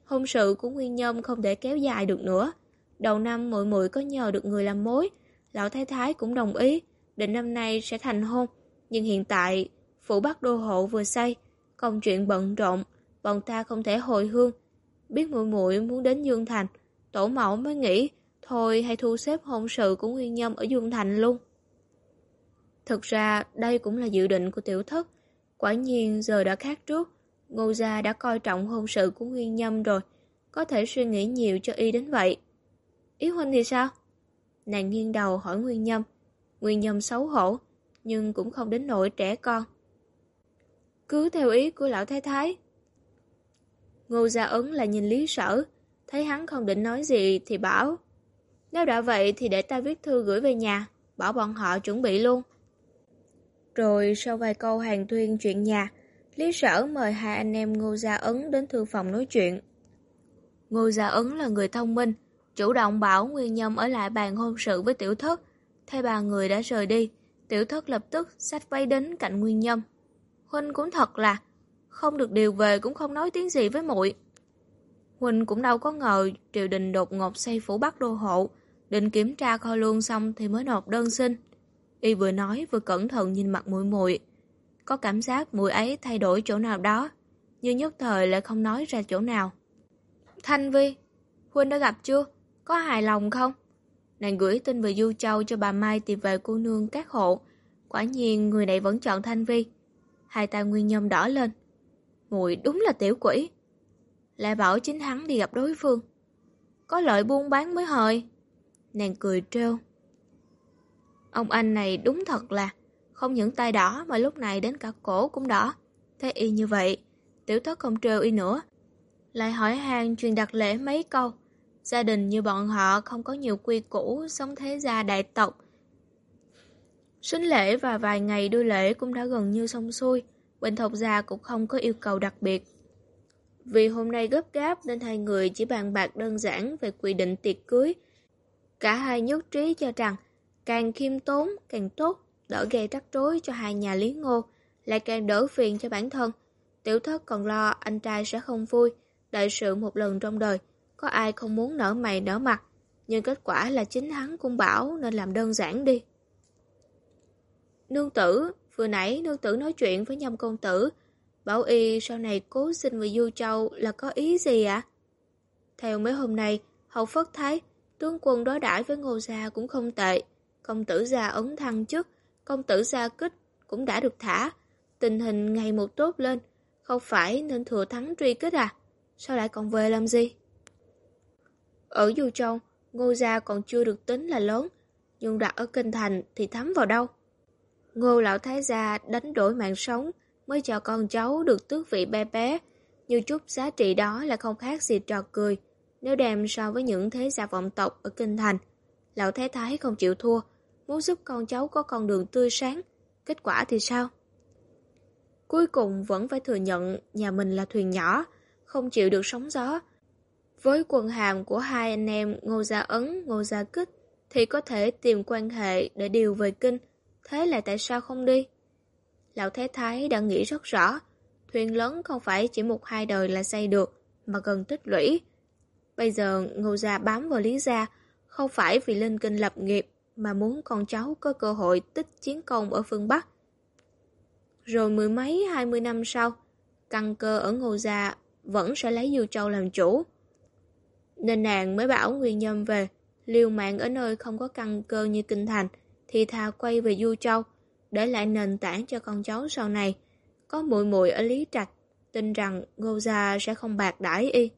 Hôn sự của Nguyên Nhâm không thể kéo dài được nữa. Đầu năm muội muội có nhờ được người làm mối, lão thái thái cũng đồng ý, định năm nay sẽ thành hôn. Nhưng hiện tại Phủ Bắc Đô Hộ vừa xây, công chuyện bận rộn, bọn ta không thể hồi hương. Biết muội muội muốn đến Dương Thành, tổ mẫu mới nghĩ, thôi hay thu xếp hôn sự của Nguyên Nhâm ở Dương Thành luôn. Thực ra, đây cũng là dự định của tiểu thất. Quả nhiên giờ đã khác trước, Ngô Gia đã coi trọng hôn sự của Nguyên Nhâm rồi, có thể suy nghĩ nhiều cho y đến vậy. Ý huynh thì sao? Nàng nghiêng đầu hỏi Nguyên Nhâm. Nguyên Nhâm xấu hổ, nhưng cũng không đến nỗi trẻ con. Cứ theo ý của lão thái thái. Ngô Gia Ấn là nhìn lý sở, thấy hắn không định nói gì thì bảo. Nếu đã vậy thì để ta viết thư gửi về nhà, bảo bọn họ chuẩn bị luôn. Rồi sau vài câu hàng thuyên chuyện nhà, Lý Sở mời hai anh em Ngô Gia Ấn đến thư phòng nói chuyện. Ngô Gia Ấn là người thông minh, chủ động bảo Nguyên Nhâm ở lại bàn hôn sự với tiểu thất. Thấy bà người đã rời đi, tiểu thất lập tức sách váy đến cạnh Nguyên Nhâm. Huynh cũng thật là không được điều về cũng không nói tiếng gì với muội. Huynh cũng đâu có ngờ triều đình đột ngột xây phủ Bắc đô hộ, định kiểm tra kho lương xong thì mới nộp đơn xin. Y vừa nói vừa cẩn thận nhìn mặt muội muội, có cảm giác mùi ấy thay đổi chỗ nào đó, nhưng nhất thời lại không nói ra chỗ nào. Thanh Vi, Huynh đã gặp chưa? Có hài lòng không? Nàng gửi tin về Du Châu cho bà Mai tìm về cô nương các hộ. Quả nhiên người này vẫn chọn Thanh Vi. Hai tay Nguyên Nhâm đỏ lên. Mùi đúng là tiểu quỷ. Lại bảo chính hắn đi gặp đối phương. Có lợi buôn bán mới hời. Nàng cười trêu. Ông anh này đúng thật là không những tay đỏ mà lúc này đến cả cổ cũng đỏ. thế y như vậy, tiểu thất không trêu y nữa. Lại hỏi hàng truyền đặt lễ mấy câu. Gia đình như bọn họ không có nhiều quy củ, sống thế gia đại tộc. Sinh lễ và vài ngày đưa lễ cũng đã gần như xong xuôi. Bình Thộc Gia cũng không có yêu cầu đặc biệt. Vì hôm nay gấp gáp nên hai người chỉ bàn bạc đơn giản về quy định tiệc cưới. Cả hai nhất trí cho rằng càng khiêm tốn càng tốt, đỡ gây rắc rối cho hai nhà Lý Ngô, lại càng đỡ phiền cho bản thân. Tiểu thất còn lo anh trai sẽ không vui, đại sự một lần trong đời, có ai không muốn nở mày nở mặt, nhưng kết quả là chính hắn cũng bảo nên làm đơn giản đi. Nương tử, vừa nãy nương tử nói chuyện với nhâm công tử, bảo y sau này cố xin về Du Châu là có ý gì ạ? Theo mấy hôm nay, hậu phất thấy tướng quân đối đãi với ngô gia cũng không tệ, công tử gia ấn thăng chức, công tử gia kích cũng đã được thả, tình hình ngày một tốt lên, không phải nên thừa thắng truy kích à? Sao lại còn về làm gì? Ở Du Châu, Ngô Gia còn chưa được tính là lớn, nhưng đặt ở Kinh Thành thì thấm vào đâu? Ngô Lão Thái Gia đánh đổi mạng sống mới cho con cháu được tước vị bé bé, như chút giá trị đó là không khác gì trò cười. Nếu đem so với những thế gia vọng tộc ở Kinh Thành, Lão Thái Thái không chịu thua, muốn giúp con cháu có con đường tươi sáng, kết quả thì sao? Cuối cùng vẫn phải thừa nhận nhà mình là thuyền nhỏ, không chịu được sóng gió. Với quần hàm của hai anh em Ngô Gia Ấn, Ngô Gia Kích thì có thể tìm quan hệ để điều về kinh, thế là tại sao không đi? Lão Thế Thái đã nghĩ rất rõ, thuyền lớn không phải chỉ một hai đời là xây được, mà cần tích lũy. Bây giờ Ngô Gia bám vào Lý Gia, không phải vì lên kinh lập nghiệp, mà muốn con cháu có cơ hội tích chiến công ở phương Bắc. Rồi mười mấy hai mươi năm sau, căn cơ ở Ngô Gia vẫn sẽ lấy Du Châu làm chủ. Nên nàng mới bảo Nguyên Nhâm về, liều mạng ở nơi không có căn cơ như Kinh Thành, thì thà quay về Du Châu, để lại nền tảng cho con cháu sau này. Có muội muội ở Lý Trạch, tin rằng Ngô Gia sẽ không bạc đãi y.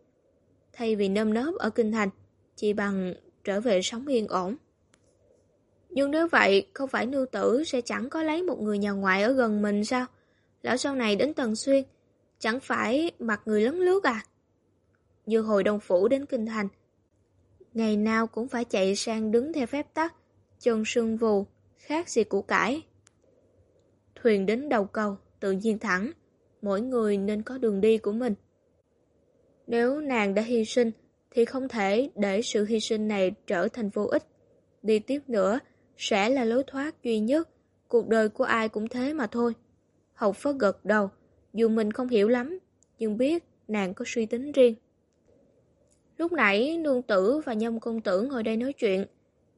Thay vì nơm nớp ở Kinh Thành, chỉ bằng trở về sống yên ổn. Nhưng nếu vậy, không phải nương tử sẽ chẳng có lấy một người nhà ngoại ở gần mình sao? Lão sau này đến Tần Xuyên, chẳng phải mặt người lấn lướt à? Như hồi đồng phủ đến Kinh Thành, ngày nào cũng phải chạy sang đứng theo phép tắc, chân sưng vù, khác gì củ cải. Thuyền đến đầu cầu, tự nhiên thẳng, mỗi người nên có đường đi của mình. Nếu nàng đã hy sinh, thì không thể để sự hy sinh này trở thành vô ích. Đi tiếp nữa, sẽ là lối thoát duy nhất, cuộc đời của ai cũng thế mà thôi. Hậu Phất gật đầu, dù mình không hiểu lắm, nhưng biết nàng có suy tính riêng. Lúc nãy nương tử và nhâm công tử ngồi đây nói chuyện,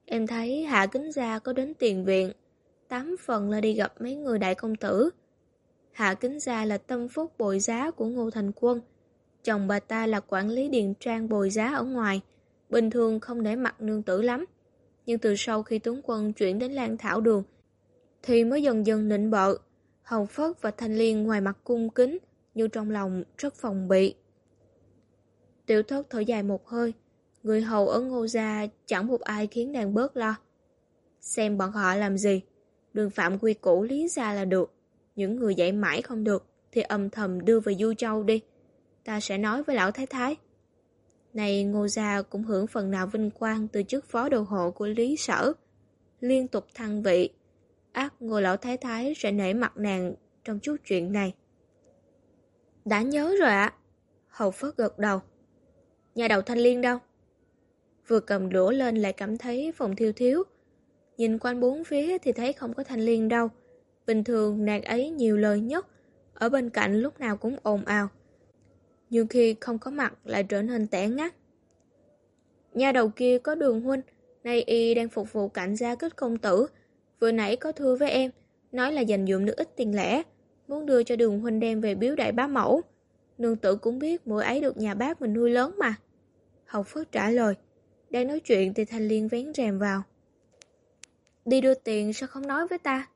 em thấy Hạ Kính Gia có đến tiền viện, tám phần là đi gặp mấy người đại công tử. Hạ Kính Gia là tâm phúc bồi giá của Ngô Thành Quân, chồng bà ta là quản lý điện trang bồi giá ở ngoài, bình thường không để mặt nương tử lắm. Nhưng từ sau khi tướng quân chuyển đến Lan Thảo Đường, thì mới dần dần nịnh bợ, Hồng Phất và Thanh Liên ngoài mặt cung kính, như trong lòng rất phòng bị. Tiểu thất thở dài một hơi, người hầu ở ngô gia chẳng một ai khiến nàng bớt lo. Xem bọn họ làm gì, Đường phạm quy cũ lý ra là được. Những người dạy mãi không được, thì âm thầm đưa về Du Châu đi. Ta sẽ nói với lão thái thái. Này ngô gia cũng hưởng phần nào vinh quang từ chức phó đầu hộ của lý sở. Liên tục thăng vị, ác ngô lão thái thái sẽ nể mặt nàng trong chút chuyện này. Đã nhớ rồi ạ. Hầu Phất gật đầu. Nhà đầu thanh liên đâu? Vừa cầm đũa lên lại cảm thấy phòng thiêu thiếu. Nhìn quanh bốn phía thì thấy không có thanh liên đâu. Bình thường nàng ấy nhiều lời nhất, ở bên cạnh lúc nào cũng ồn ào. Nhưng khi không có mặt lại trở nên tẻ ngắt. Nhà đầu kia có đường huynh, nay y đang phục vụ cảnh gia kết công tử. Vừa nãy có thưa với em, nói là dành dụm được ít tiền lẻ, muốn đưa cho đường huynh đem về biếu đại bá mẫu. Nương tử cũng biết mỗi ấy được nhà bác mình nuôi lớn mà. Hậu phước trả lời. Đang nói chuyện thì Thanh Liên vén rèm vào. Đi đưa tiền sao không nói với ta?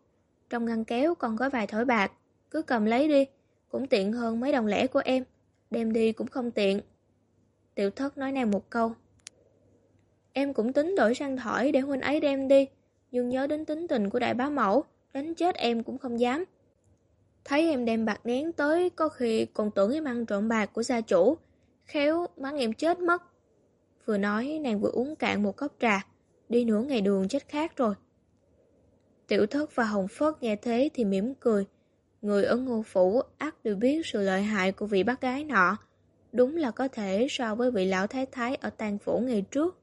Trong ngăn kéo còn có vài thỏi bạc. Cứ cầm lấy đi. Cũng tiện hơn mấy đồng lẻ của em. Đem đi cũng không tiện. Tiểu thất nói nàng một câu. Em cũng tính đổi sang thỏi để huynh ấy đem đi. Nhưng nhớ đến tính tình của đại bá mẫu. Đánh chết em cũng không dám. Thấy em đem bạc nén tới, có khi còn tưởng em ăn trộm bạc của gia chủ. Khéo, mắng em chết mất. Vừa nói, nàng vừa uống cạn một cốc trà. Đi nửa ngày đường chết khác rồi. Tiểu thất và hồng phất nghe thế thì mỉm cười. Người ở ngô phủ ác đều biết sự lợi hại của vị bác gái nọ. Đúng là có thể so với vị lão thái thái ở tàn phủ ngày trước.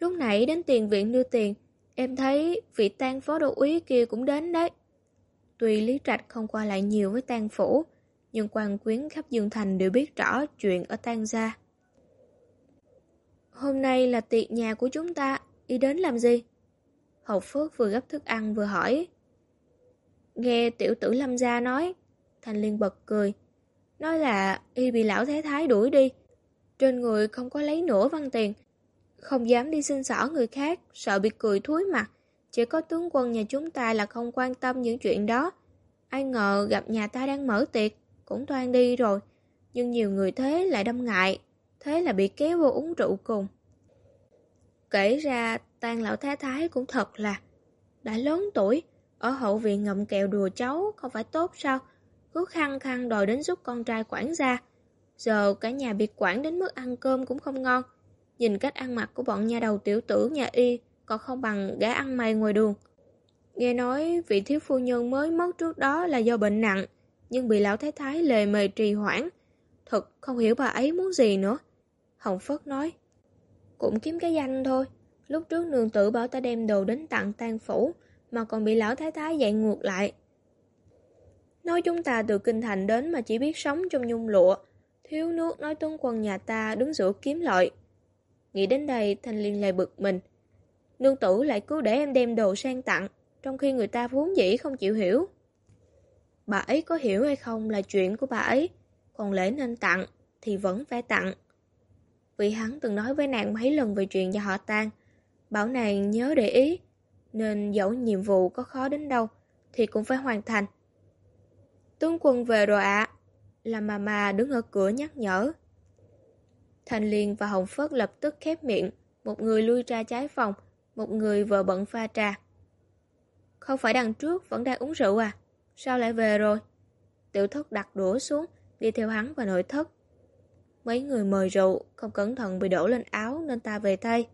Lúc nãy đến tiền viện đưa tiền, em thấy vị tang phó đô úy kia cũng đến đấy. Tuy Lý Trạch không qua lại nhiều với tang phủ, nhưng quan quyến khắp Dương Thành đều biết rõ chuyện ở tang gia. Hôm nay là tiệc nhà của chúng ta, đi đến làm gì? Hậu Phước vừa gấp thức ăn vừa hỏi. Nghe tiểu tử Lâm Gia nói, Thành Liên bật cười. Nói là y bị lão thái thái đuổi đi. Trên người không có lấy nửa văn tiền. Không dám đi xin xỏ người khác, sợ bị cười thúi mặt. Chỉ có tướng quân nhà chúng ta là không quan tâm những chuyện đó. Ai ngờ gặp nhà ta đang mở tiệc, cũng toan đi rồi. Nhưng nhiều người thế lại đâm ngại, thế là bị kéo vô uống rượu cùng. Kể ra, tan lão thái thái cũng thật là đã lớn tuổi, ở hậu viện ngậm kẹo đùa cháu không phải tốt sao? Cứ khăng khăng đòi đến giúp con trai quản gia. Giờ cả nhà bị quản đến mức ăn cơm cũng không ngon. Nhìn cách ăn mặc của bọn nhà đầu tiểu tử nhà y còn không bằng gã ăn mày ngoài đường. Nghe nói vị thiếu phu nhân mới mất trước đó là do bệnh nặng, nhưng bị lão thái thái lề mề trì hoãn. Thật không hiểu bà ấy muốn gì nữa. Hồng Phất nói, cũng kiếm cái danh thôi. Lúc trước nương tử bảo ta đem đồ đến tặng tang phủ, mà còn bị lão thái thái dạy ngược lại. Nói chúng ta từ kinh thành đến mà chỉ biết sống trong nhung lụa, thiếu nước nói tướng quân nhà ta đứng giữa kiếm lợi. Nghĩ đến đây, Thanh Liên lại bực mình. Nương tử lại cứ để em đem đồ sang tặng, trong khi người ta vốn dĩ không chịu hiểu. Bà ấy có hiểu hay không là chuyện của bà ấy, còn lễ nên tặng thì vẫn phải tặng. Vì hắn từng nói với nàng mấy lần về chuyện nhà họ tan, bảo nàng nhớ để ý, nên dẫu nhiệm vụ có khó đến đâu thì cũng phải hoàn thành. Tướng quân về rồi ạ, là Mama đứng ở cửa nhắc nhở. Thành Liên và Hồng Phất lập tức khép miệng, một người lui ra trái phòng, một người vợ bận pha trà. Không phải đằng trước vẫn đang uống rượu à? Sao lại về rồi? Tiểu thất đặt đũa xuống, đi theo hắn và nội thất. Mấy người mời rượu, không cẩn thận bị đổ lên áo nên ta về thay.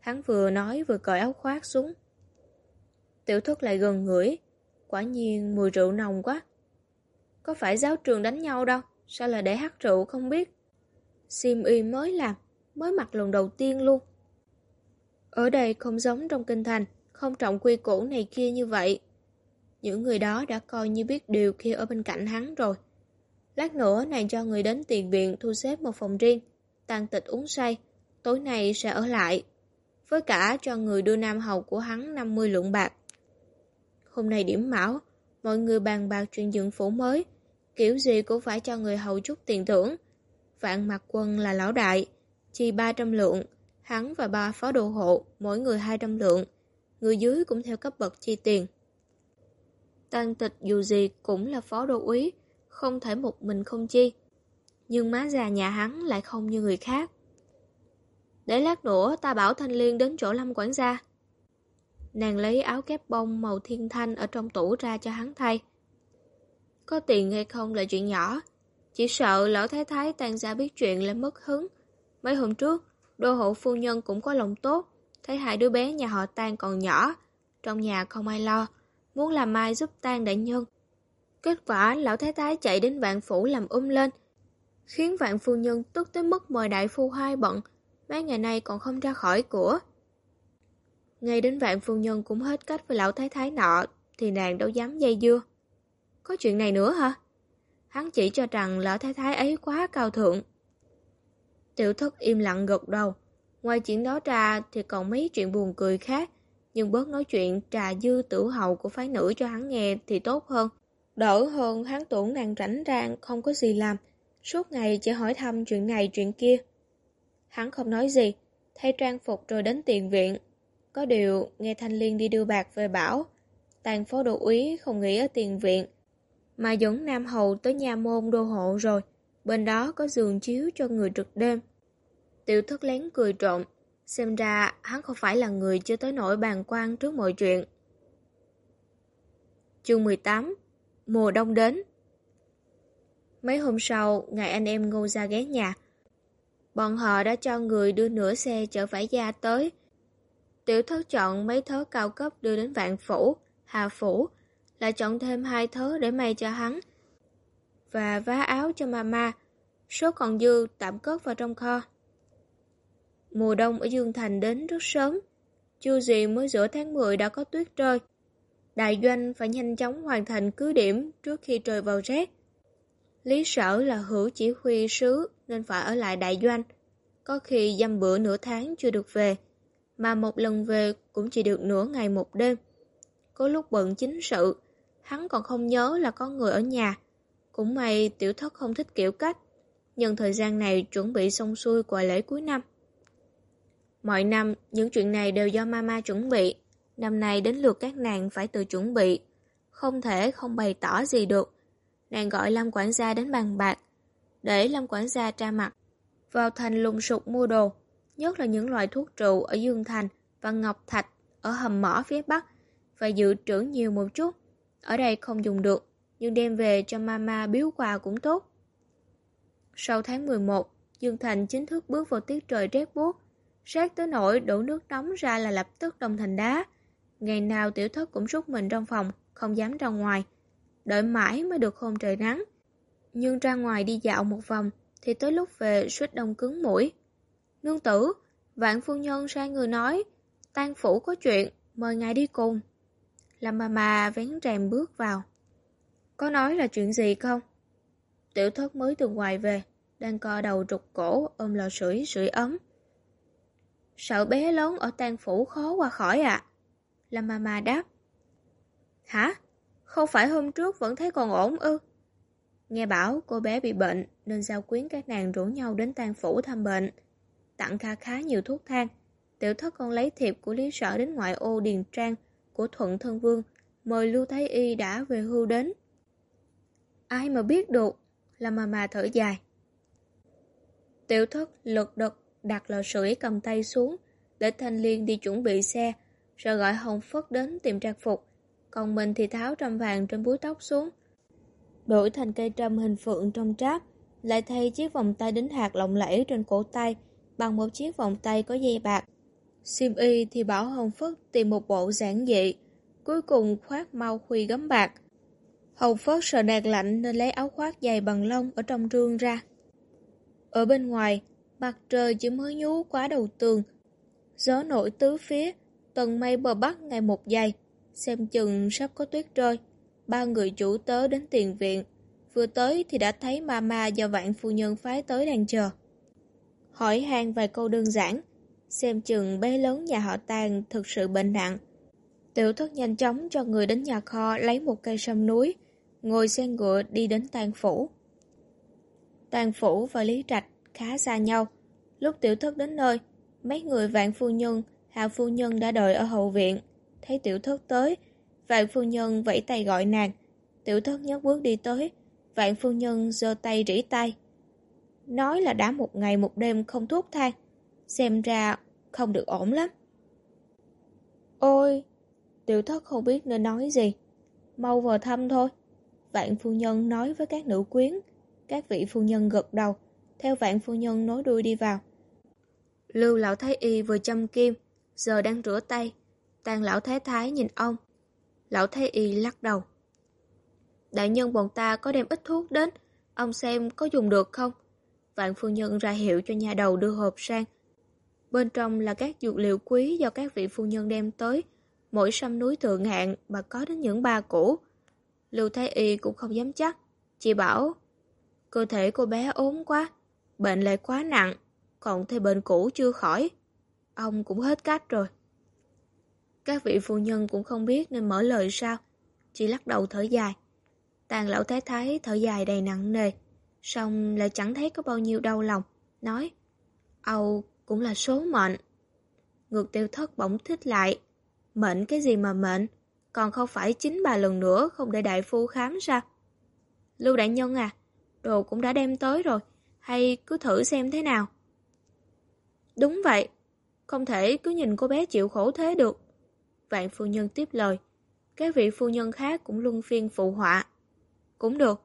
Hắn vừa nói vừa cởi áo khoác xuống. Tiểu thất lại gần ngửi. Quả nhiên mùi rượu nồng quá. Có phải giáo trường đánh nhau đâu, sao lại để hát rượu không biết. Sim y mới làm, mới mặc lần đầu tiên luôn. Ở đây không giống trong kinh thành, không trọng quy củ này kia như vậy. Những người đó đã coi như biết điều khi ở bên cạnh hắn rồi. Lát nữa nàng cho người đến tiền viện thu xếp một phòng riêng, tàn tịch uống say, tối nay sẽ ở lại. Với cả cho người đưa nam hầu của hắn 50 lượng bạc. Hôm nay điểm mão, mọi người bàn bạc chuyện dựng phủ mới, kiểu gì cũng phải cho người hầu chút tiền thưởng. Vạn mặt quân là lão đại, chi 300 lượng, hắn và ba phó đồ hộ, mỗi người 200 lượng, người dưới cũng theo cấp bậc chi tiền. Tăng tịch dù gì cũng là phó đô úy, không thể một mình không chi. Nhưng má già nhà hắn lại không như người khác. Để lát nữa ta bảo Thanh Liên đến chỗ Lâm quản gia. Nàng lấy áo kép bông màu thiên thanh ở trong tủ ra cho hắn thay. Có tiền hay không là chuyện nhỏ. Chỉ sợ lão thái thái tan ra biết chuyện là mất hứng. Mấy hôm trước, đô hộ phu nhân cũng có lòng tốt. Thấy hai đứa bé nhà họ tan còn nhỏ. Trong nhà không ai lo. Muốn làm mai giúp tan đại nhân. Kết quả lão thái thái chạy đến vạn phủ làm um lên. Khiến vạn phu nhân tức tới mức mời đại phu hai bận. Mấy ngày nay còn không ra khỏi cửa. Ngay đến vạn phu nhân cũng hết cách với lão thái thái nọ, thì nàng đâu dám dây dưa. Có chuyện này nữa hả? Hắn chỉ cho rằng lão thái thái ấy quá cao thượng. Tiểu thất im lặng gật đầu. Ngoài chuyện đó ra thì còn mấy chuyện buồn cười khác, nhưng bớt nói chuyện trà dư tử hậu của phái nữ cho hắn nghe thì tốt hơn. Đỡ hơn hắn tưởng nàng rảnh rang không có gì làm, suốt ngày chỉ hỏi thăm chuyện này chuyện kia. Hắn không nói gì, thay trang phục rồi đến tiền viện, có điều, nghe Thanh Liên đi đưa bạc về bảo, tàn phó đô úy không nghĩ ở tiền viện, mà dẫn Nam Hầu tới nhà môn đô hộ rồi, bên đó có giường chiếu cho người trực đêm. Tiểu thất lén cười trộm, xem ra hắn không phải là người chưa tới nỗi bàn quan trước mọi chuyện. Chương 18 mùa đông đến. Mấy hôm sau, ngày anh em ngô ra ghé nhà. Bọn họ đã cho người đưa nửa xe chở vải da tới. Tiểu thất chọn mấy thớ cao cấp đưa đến vạn phủ, hà phủ, lại chọn thêm hai thớ để may cho hắn. Và vá áo cho mama, số còn dư tạm cất vào trong kho. Mùa đông ở Dương Thành đến rất sớm, chưa gì mới giữa tháng 10 đã có tuyết rơi. Đại doanh phải nhanh chóng hoàn thành cứ điểm trước khi trời vào rét. Lý sở là hữu chỉ huy sứ nên phải ở lại đại doanh. Có khi dăm bữa nửa tháng chưa được về, mà một lần về cũng chỉ được nửa ngày một đêm. Có lúc bận chính sự, hắn còn không nhớ là có người ở nhà. Cũng may tiểu thất không thích kiểu cách, nhưng thời gian này chuẩn bị xong xuôi qua lễ cuối năm. Mọi năm, những chuyện này đều do mama chuẩn bị. Năm nay đến lượt các nàng phải tự chuẩn bị. Không thể không bày tỏ gì được. Nàng gọi Lâm quản gia đến bàn bạc. Để Lâm quản gia tra mặt. Vào thành lùng sục mua đồ. Nhất là những loại thuốc trụ ở Dương Thành và Ngọc Thạch ở hầm mỏ phía Bắc. Phải dự trữ nhiều một chút. Ở đây không dùng được. Nhưng đem về cho mama biếu quà cũng tốt. Sau tháng 11, Dương Thành chính thức bước vào tiết trời rét buốt Sát tới nỗi đổ nước nóng ra là lập tức đông thành đá. Ngày nào tiểu thất cũng rút mình trong phòng, không dám ra ngoài. Đợi mãi mới được hôm trời nắng. Nhưng ra ngoài đi dạo một vòng, thì tới lúc về suýt đông cứng mũi. Nương tử, vạn phu nhân sai người nói, tan phủ có chuyện, mời ngài đi cùng. Làm bà mà vén rèm bước vào. Có nói là chuyện gì không? Tiểu thất mới từ ngoài về, đang co đầu trục cổ ôm lò sưởi sưởi ấm. Sợ bé lớn ở tang phủ khó qua khỏi ạ. À? Lâm mà đáp. Hả? Không phải hôm trước vẫn thấy còn ổn ư? Nghe bảo cô bé bị bệnh nên giao quyến các nàng rủ nhau đến tang phủ thăm bệnh. Tặng kha khá nhiều thuốc thang. Tiểu thất còn lấy thiệp của Lý Sở đến ngoại ô Điền Trang của Thuận Thân Vương mời Lưu Thái Y đã về hưu đến. Ai mà biết được là mà mà thở dài. Tiểu thất lật đật đặt lò sưởi cầm tay xuống, để Thanh Liên đi chuẩn bị xe, rồi gọi Hồng Phất đến tìm trang phục. Còn mình thì tháo trăm vàng trên búi tóc xuống. Đổi thành cây trâm hình phượng trong tráp, lại thay chiếc vòng tay đính hạt lộng lẫy trên cổ tay bằng một chiếc vòng tay có dây bạc. Sim y thì bảo Hồng Phất tìm một bộ giản dị, cuối cùng khoác mau khuy gấm bạc. Hồng Phất sợ đạc lạnh nên lấy áo khoác dày bằng lông ở trong rương ra. Ở bên ngoài, Mặt trời chỉ mới nhú quá đầu tường. Gió nổi tứ phía, tầng mây bờ bắc ngày một dày. Xem chừng sắp có tuyết rơi. Ba người chủ tớ đến tiền viện. Vừa tới thì đã thấy mama do vạn phu nhân phái tới đang chờ. Hỏi han vài câu đơn giản. Xem chừng bé lớn nhà họ tàn thực sự bệnh nặng. Tiểu thất nhanh chóng cho người đến nhà kho lấy một cây sâm núi, ngồi xe ngựa đi đến tàn phủ. Tàn phủ và Lý Trạch khá xa nhau. Lúc tiểu thất đến nơi, mấy người vạn phu nhân, hạ phu nhân đã đợi ở hậu viện. Thấy tiểu thất tới, vạn phu nhân vẫy tay gọi nàng. Tiểu thất nhấc bước đi tới, vạn phu nhân giơ tay rỉ tay. Nói là đã một ngày một đêm không thuốc thang, xem ra không được ổn lắm. Ôi, tiểu thất không biết nên nói gì. Mau vào thăm thôi. Vạn phu nhân nói với các nữ quyến. Các vị phu nhân gật đầu theo vạn phu nhân nối đuôi đi vào. Lưu lão thái y vừa châm kim, giờ đang rửa tay. Tàn lão thái thái nhìn ông. Lão thái y lắc đầu. Đại nhân bọn ta có đem ít thuốc đến, ông xem có dùng được không? Vạn phu nhân ra hiệu cho nhà đầu đưa hộp sang. Bên trong là các dược liệu quý do các vị phu nhân đem tới, mỗi sâm núi thượng hạng mà có đến những ba củ. Lưu Thái Y cũng không dám chắc, chỉ bảo cơ thể cô bé ốm quá, Bệnh lại quá nặng, còn thêm bệnh cũ chưa khỏi. Ông cũng hết cách rồi. Các vị phu nhân cũng không biết nên mở lời sao, chỉ lắc đầu thở dài. Tàn lão thái thái thở dài đầy nặng nề, xong lại chẳng thấy có bao nhiêu đau lòng, nói Âu cũng là số mệnh. Ngược tiêu thất bỗng thích lại, mệnh cái gì mà mệnh, còn không phải chính bà lần nữa không để đại phu khám sao? Lưu đại nhân à, đồ cũng đã đem tới rồi, hay cứ thử xem thế nào. Đúng vậy, không thể cứ nhìn cô bé chịu khổ thế được. Vạn phu nhân tiếp lời, các vị phu nhân khác cũng luân phiên phụ họa. Cũng được.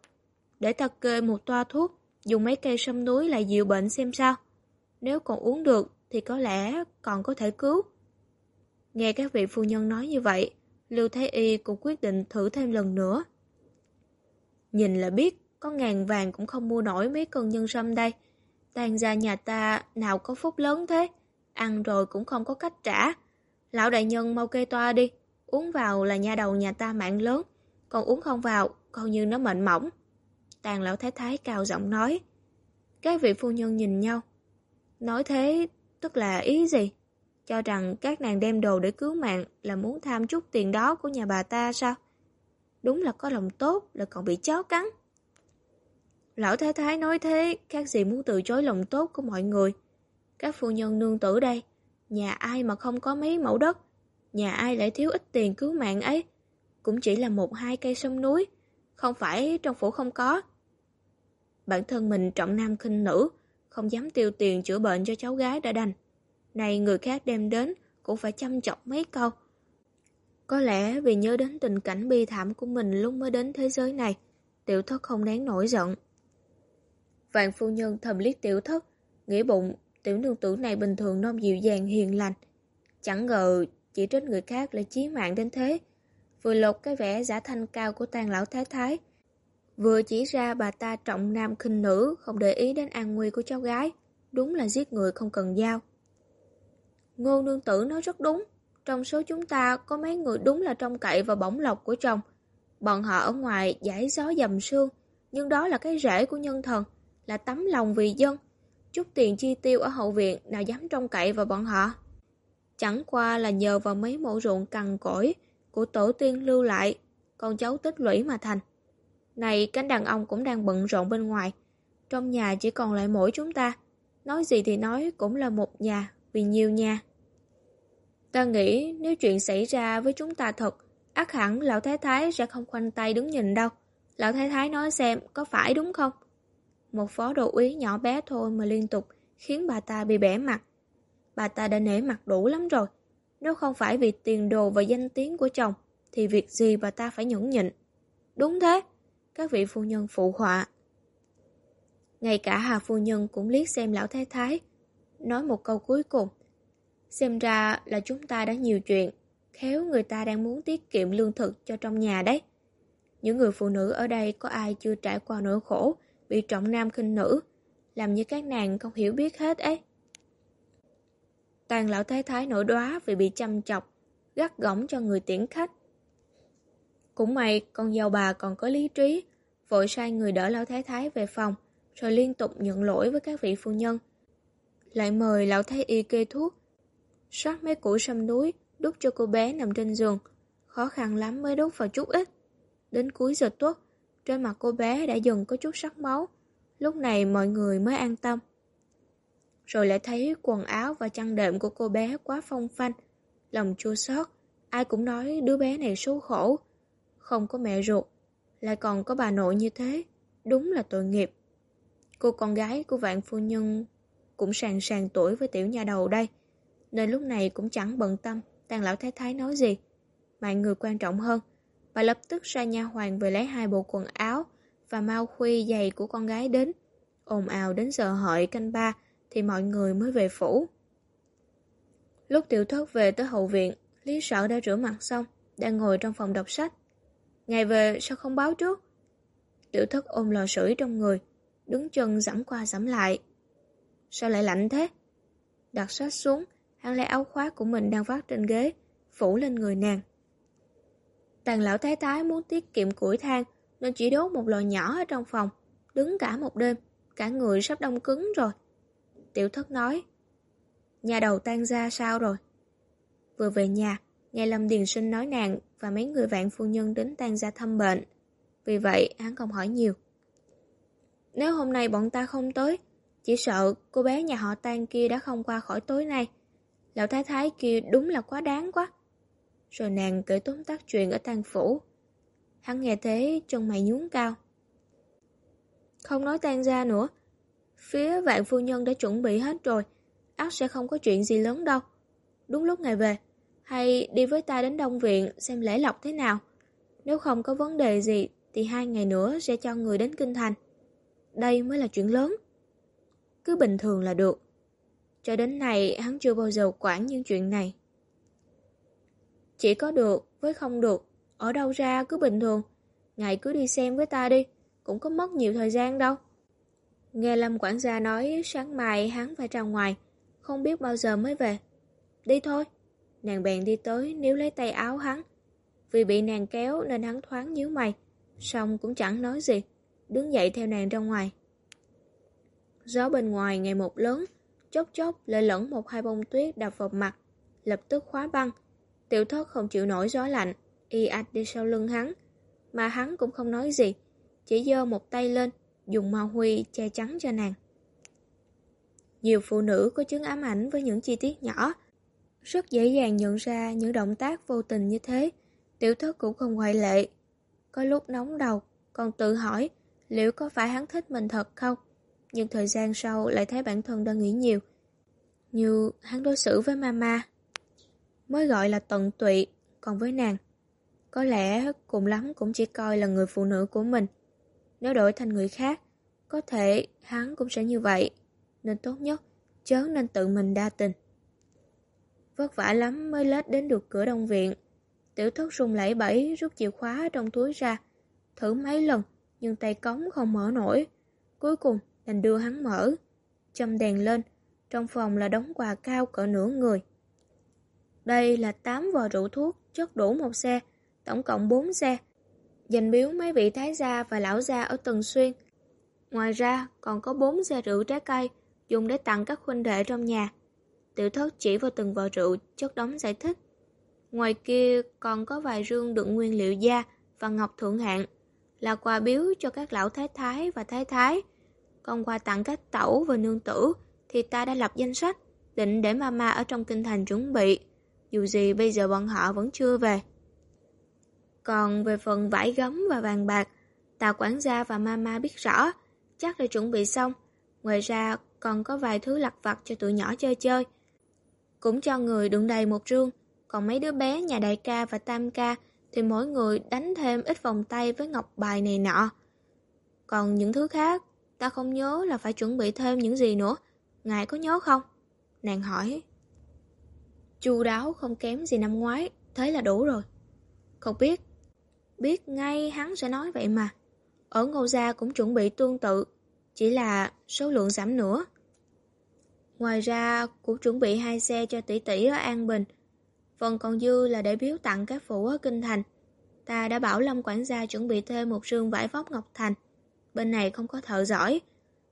Để ta kê một toa thuốc, dùng mấy cây sâm núi lại dịu bệnh xem sao. Nếu còn uống được thì có lẽ còn có thể cứu. Nghe các vị phu nhân nói như vậy, Lưu Thái Y cũng quyết định thử thêm lần nữa. Nhìn là biết, có ngàn vàng cũng không mua nổi mấy cân nhân sâm đây. Tàn gia nhà ta nào có phúc lớn thế, ăn rồi cũng không có cách trả. Lão đại nhân mau kê toa đi, uống vào là nhà đầu nhà ta mạng lớn, còn uống không vào, coi như nó mệnh mỏng. Tàn lão thái thái cao giọng nói. Các vị phu nhân nhìn nhau. Nói thế, tức là ý gì? Cho rằng các nàng đem đồ để cứu mạng là muốn tham chút tiền đó của nhà bà ta sao? Đúng là có lòng tốt là còn bị chó cắn. Lão Thái Thái nói thế, các gì muốn từ chối lòng tốt của mọi người. Các phu nhân nương tử đây, nhà ai mà không có mấy mẫu đất, nhà ai lại thiếu ít tiền cứu mạng ấy. Cũng chỉ là một hai cây sông núi, không phải trong phủ không có. Bản thân mình trọng nam khinh nữ, không dám tiêu tiền chữa bệnh cho cháu gái đã đành. Này người khác đem đến cũng phải chăm chọc mấy câu. Có lẽ vì nhớ đến tình cảnh bi thảm của mình lúc mới đến thế giới này, tiểu thất không đáng nổi giận. Vạn phu nhân thầm liếc tiểu thất, nghĩ bụng tiểu nương tử này bình thường non dịu dàng hiền lành. Chẳng ngờ chỉ trích người khác lại chí mạng đến thế. Vừa lột cái vẻ giả thanh cao của tàn lão thái thái, vừa chỉ ra bà ta trọng nam khinh nữ, không để ý đến an nguy của cháu gái. Đúng là giết người không cần dao. Ngô nương tử nói rất đúng. Trong số chúng ta có mấy người đúng là trông cậy và bổng lộc của chồng. Bọn họ ở ngoài giải gió dầm sương, nhưng đó là cái rễ của nhân thần, là tấm lòng vì dân. Chút tiền chi tiêu ở hậu viện nào dám trông cậy vào bọn họ. Chẳng qua là nhờ vào mấy mẫu ruộng cằn cỗi của tổ tiên lưu lại, con cháu tích lũy mà thành. Này cánh đàn ông cũng đang bận rộn bên ngoài, trong nhà chỉ còn lại mỗi chúng ta. Nói gì thì nói cũng là một nhà, vì nhiều nhà. Ta nghĩ nếu chuyện xảy ra với chúng ta thật, ác hẳn lão thái thái sẽ không khoanh tay đứng nhìn đâu. Lão thái thái nói xem có phải đúng không? Một phó đồ úy nhỏ bé thôi mà liên tục khiến bà ta bị bẻ mặt. Bà ta đã nể mặt đủ lắm rồi. Nếu không phải vì tiền đồ và danh tiếng của chồng, thì việc gì bà ta phải nhẫn nhịn. Đúng thế, các vị phu nhân phụ họa. Ngay cả Hà phu nhân cũng liếc xem lão thái thái, nói một câu cuối cùng. Xem ra là chúng ta đã nhiều chuyện, khéo người ta đang muốn tiết kiệm lương thực cho trong nhà đấy. Những người phụ nữ ở đây có ai chưa trải qua nỗi khổ, bị trọng nam khinh nữ, làm như các nàng không hiểu biết hết ấy. Toàn lão thái thái nổi đoá vì bị chăm chọc, gắt gỏng cho người tiễn khách. Cũng may con dâu bà còn có lý trí, vội sai người đỡ lão thái thái về phòng, rồi liên tục nhận lỗi với các vị phu nhân. Lại mời lão thái y kê thuốc, soát mấy củ sâm núi, đút cho cô bé nằm trên giường. Khó khăn lắm mới đút vào chút ít. Đến cuối giờ tuất, trên mặt cô bé đã dần có chút sắc máu. Lúc này mọi người mới an tâm. Rồi lại thấy quần áo và chăn đệm của cô bé quá phong phanh. Lòng chua xót ai cũng nói đứa bé này số khổ. Không có mẹ ruột, lại còn có bà nội như thế. Đúng là tội nghiệp. Cô con gái của vạn phu nhân cũng sàng sàng tuổi với tiểu nhà đầu đây nên lúc này cũng chẳng bận tâm tàng lão thái thái nói gì. Mạng người quan trọng hơn, bà lập tức ra nha hoàng về lấy hai bộ quần áo và mau khuy giày của con gái đến. ồn ào đến giờ hợi canh ba thì mọi người mới về phủ. Lúc tiểu thất về tới hậu viện, Lý sợ đã rửa mặt xong, đang ngồi trong phòng đọc sách. Ngày về sao không báo trước? Tiểu thất ôm lò sưởi trong người, đứng chân dẫm qua dẫm lại. Sao lại lạnh thế? Đặt sách xuống, hắn lấy áo khoác của mình đang vác trên ghế, phủ lên người nàng. Tàn lão thái thái muốn tiết kiệm củi than, nên chỉ đốt một lò nhỏ ở trong phòng, đứng cả một đêm, cả người sắp đông cứng rồi. Tiểu thất nói, nhà đầu tan ra sao rồi? Vừa về nhà, nghe Lâm Điền Sinh nói nàng và mấy người vạn phu nhân đến tan ra thăm bệnh. Vì vậy, hắn không hỏi nhiều. Nếu hôm nay bọn ta không tới, chỉ sợ cô bé nhà họ tan kia đã không qua khỏi tối nay. Lão thái thái kia đúng là quá đáng quá. Rồi nàng kể tóm tắt chuyện ở tang phủ. Hắn nghe thế chân mày nhún cao. Không nói tan ra nữa. Phía vạn phu nhân đã chuẩn bị hết rồi. ắt sẽ không có chuyện gì lớn đâu. Đúng lúc ngày về. Hay đi với ta đến Đông Viện xem lễ lọc thế nào. Nếu không có vấn đề gì thì hai ngày nữa sẽ cho người đến Kinh Thành. Đây mới là chuyện lớn. Cứ bình thường là được. Cho đến nay hắn chưa bao giờ quản những chuyện này. Chỉ có được với không được, ở đâu ra cứ bình thường. Ngày cứ đi xem với ta đi, cũng có mất nhiều thời gian đâu. Nghe Lâm quản gia nói sáng mai hắn phải ra ngoài, không biết bao giờ mới về. Đi thôi. Nàng bèn đi tới níu lấy tay áo hắn. Vì bị nàng kéo nên hắn thoáng nhíu mày, xong cũng chẳng nói gì, đứng dậy theo nàng ra ngoài. Gió bên ngoài ngày một lớn, chốc chốc lại lẫn một hai bông tuyết đập vào mặt, lập tức khóa băng. Tiểu thất không chịu nổi gió lạnh, y ạch đi sau lưng hắn, mà hắn cũng không nói gì, chỉ giơ một tay lên, dùng màu huy che chắn cho nàng. Nhiều phụ nữ có chứng ám ảnh với những chi tiết nhỏ, rất dễ dàng nhận ra những động tác vô tình như thế, tiểu thất cũng không ngoại lệ. Có lúc nóng đầu, còn tự hỏi liệu có phải hắn thích mình thật không? Nhưng thời gian sau lại thấy bản thân đang nghĩ nhiều. Như hắn đối xử với mama. Mới gọi là tận tụy, còn với nàng. Có lẽ cùng lắm cũng chỉ coi là người phụ nữ của mình. Nếu đổi thành người khác, có thể hắn cũng sẽ như vậy. Nên tốt nhất, chớ nên tự mình đa tình. Vất vả lắm mới lết đến được cửa đông viện. Tiểu thất rung lẫy bẫy rút chìa khóa trong túi ra. Thử mấy lần, nhưng tay cống không mở nổi. Cuối cùng, đành đưa hắn mở. Châm đèn lên, trong phòng là đống quà cao cỡ nửa người. Đây là 8 vò rượu thuốc, chất đủ một xe, tổng cộng 4 xe. Dành biếu mấy vị thái gia và lão gia ở Tần Xuyên. Ngoài ra, còn có 4 xe rượu trái cây, dùng để tặng các huynh đệ trong nhà. Tiểu thất chỉ vào từng vò rượu, chất đóng giải thích. Ngoài kia còn có vài rương đựng nguyên liệu da và ngọc thượng hạng, là quà biếu cho các lão thái thái và thái thái. Còn quà tặng các tẩu và nương tử thì ta đã lập danh sách, định để mama ở trong kinh thành chuẩn bị. Dù gì bây giờ bọn họ vẫn chưa về. Còn về phần vải gấm và vàng bạc, tà quản gia và mama biết rõ, chắc là chuẩn bị xong. Ngoài ra còn có vài thứ lặt vặt cho tụi nhỏ chơi chơi. Cũng cho người đựng đầy một rương, còn mấy đứa bé nhà đại ca và tam ca thì mỗi người đánh thêm ít vòng tay với ngọc bài này nọ. Còn những thứ khác, ta không nhớ là phải chuẩn bị thêm những gì nữa. Ngài có nhớ không? Nàng hỏi. Chu đáo không kém gì năm ngoái, thế là đủ rồi. Không biết. Biết ngay hắn sẽ nói vậy mà. Ở Ngô Gia cũng chuẩn bị tương tự, chỉ là số lượng giảm nữa. Ngoài ra, cũng chuẩn bị hai xe cho tỷ tỷ ở An Bình. Phần còn dư là để biếu tặng các phủ ở Kinh Thành. Ta đã bảo Lâm quản gia chuẩn bị thêm một sương vải vóc Ngọc Thành. Bên này không có thợ giỏi.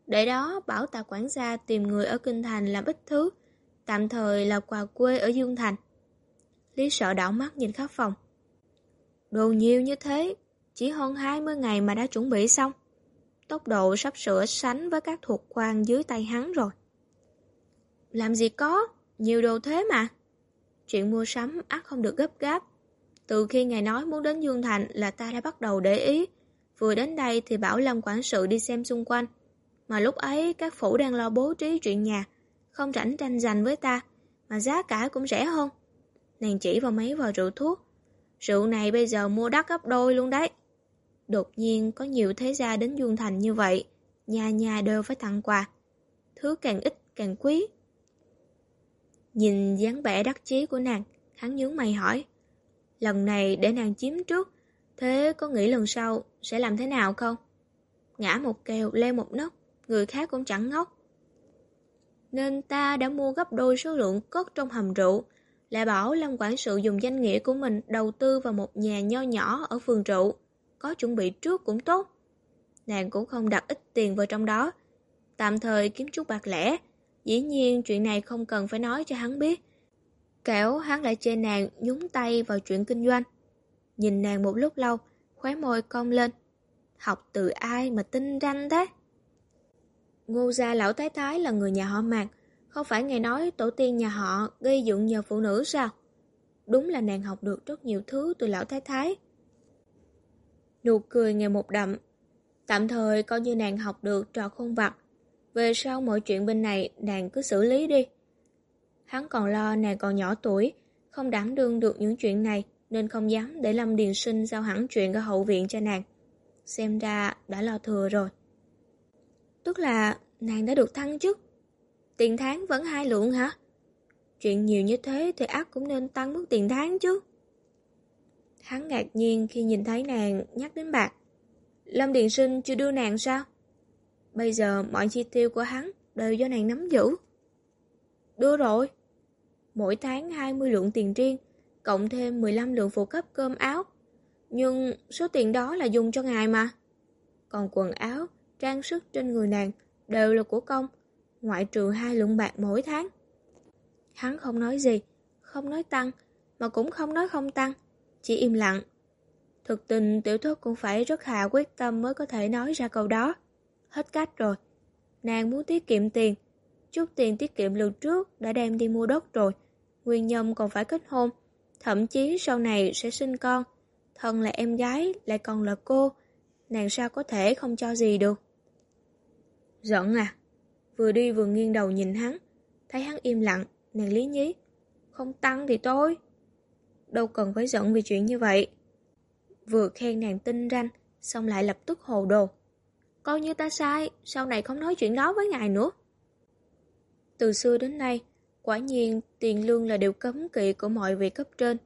Để đó bảo ta quản gia tìm người ở Kinh Thành làm ít thứ. Tạm thời là quà quê ở Dương Thành. Lý sợ đảo mắt nhìn khắp phòng. Đồ nhiều như thế, chỉ hơn 20 ngày mà đã chuẩn bị xong. Tốc độ sắp sửa sánh với các thuộc quan dưới tay hắn rồi. Làm gì có, nhiều đồ thế mà. Chuyện mua sắm ắt không được gấp gáp. Từ khi ngài nói muốn đến Dương Thành là ta đã bắt đầu để ý. Vừa đến đây thì bảo Lâm quản sự đi xem xung quanh. Mà lúc ấy các phủ đang lo bố trí chuyện nhà, không rảnh tranh giành với ta, mà giá cả cũng rẻ hơn. Nàng chỉ vào mấy vò rượu thuốc. Rượu này bây giờ mua đắt gấp đôi luôn đấy. Đột nhiên có nhiều thế gia đến Dương Thành như vậy, nhà nhà đều phải tặng quà. Thứ càng ít càng quý. Nhìn dáng vẻ đắc chí của nàng, hắn nhướng mày hỏi. Lần này để nàng chiếm trước, thế có nghĩ lần sau sẽ làm thế nào không? Ngã một kèo, leo một nấc, người khác cũng chẳng ngốc. Nên ta đã mua gấp đôi số lượng cất trong hầm rượu, lại bảo Lâm quản sự dùng danh nghĩa của mình đầu tư vào một nhà nho nhỏ ở phường rượu, có chuẩn bị trước cũng tốt. Nàng cũng không đặt ít tiền vào trong đó, tạm thời kiếm chút bạc lẻ, Dĩ nhiên chuyện này không cần phải nói cho hắn biết. Kẻo hắn lại chê nàng nhúng tay vào chuyện kinh doanh. Nhìn nàng một lúc lâu, khóe môi cong lên. Học từ ai mà tinh ranh thế? Ngô gia lão thái thái là người nhà họ mạc, không phải ngày nói tổ tiên nhà họ gây dựng nhờ phụ nữ sao? Đúng là nàng học được rất nhiều thứ từ lão thái thái. Nụ cười ngày một đậm, tạm thời coi như nàng học được trò khôn vặt, về sau mọi chuyện bên này nàng cứ xử lý đi. Hắn còn lo nàng còn nhỏ tuổi, không đảm đương được những chuyện này nên không dám để Lâm Điền Sinh giao hẳn chuyện ở hậu viện cho nàng. xem ra đã lo thừa rồi. Tức là nàng đã được thăng chức. Tiền tháng vẫn hai lượng hả? Chuyện nhiều như thế thì ác cũng nên tăng mức tiền tháng chứ. Hắn ngạc nhiên khi nhìn thấy nàng nhắc đến bạc. Lâm Điền Sinh chưa đưa nàng sao? Bây giờ mọi chi tiêu của hắn đều do nàng nắm giữ. Đưa rồi. Mỗi tháng 20 lượng tiền riêng, cộng thêm 15 lượng phụ cấp cơm áo. Nhưng số tiền đó là dùng cho ngài mà. Còn quần áo, trang sức trên người nàng đều là của công, ngoại trừ hai lượng bạc mỗi tháng. Hắn không nói gì, không nói tăng, mà cũng không nói không tăng, chỉ im lặng. Thực tình tiểu thất cũng phải rất hạ quyết tâm mới có thể nói ra câu đó. Hết cách rồi. Nàng muốn tiết kiệm tiền. Chút tiền tiết kiệm lần trước đã đem đi mua đất rồi. Nguyên Nhâm còn phải kết hôn. Thậm chí sau này sẽ sinh con. Thân là em gái, lại còn là cô. Nàng sao có thể không cho gì được. Giận à? Vừa đi vừa nghiêng đầu nhìn hắn. Thấy hắn im lặng, nàng lý nhí. Không tăng thì thôi. Đâu cần phải giận vì chuyện như vậy. Vừa khen nàng tinh ranh, xong lại lập tức hồ đồ. Coi như ta sai, sau này không nói chuyện đó với ngài nữa. Từ xưa đến nay, quả nhiên tiền lương là điều cấm kỵ của mọi vị cấp trên.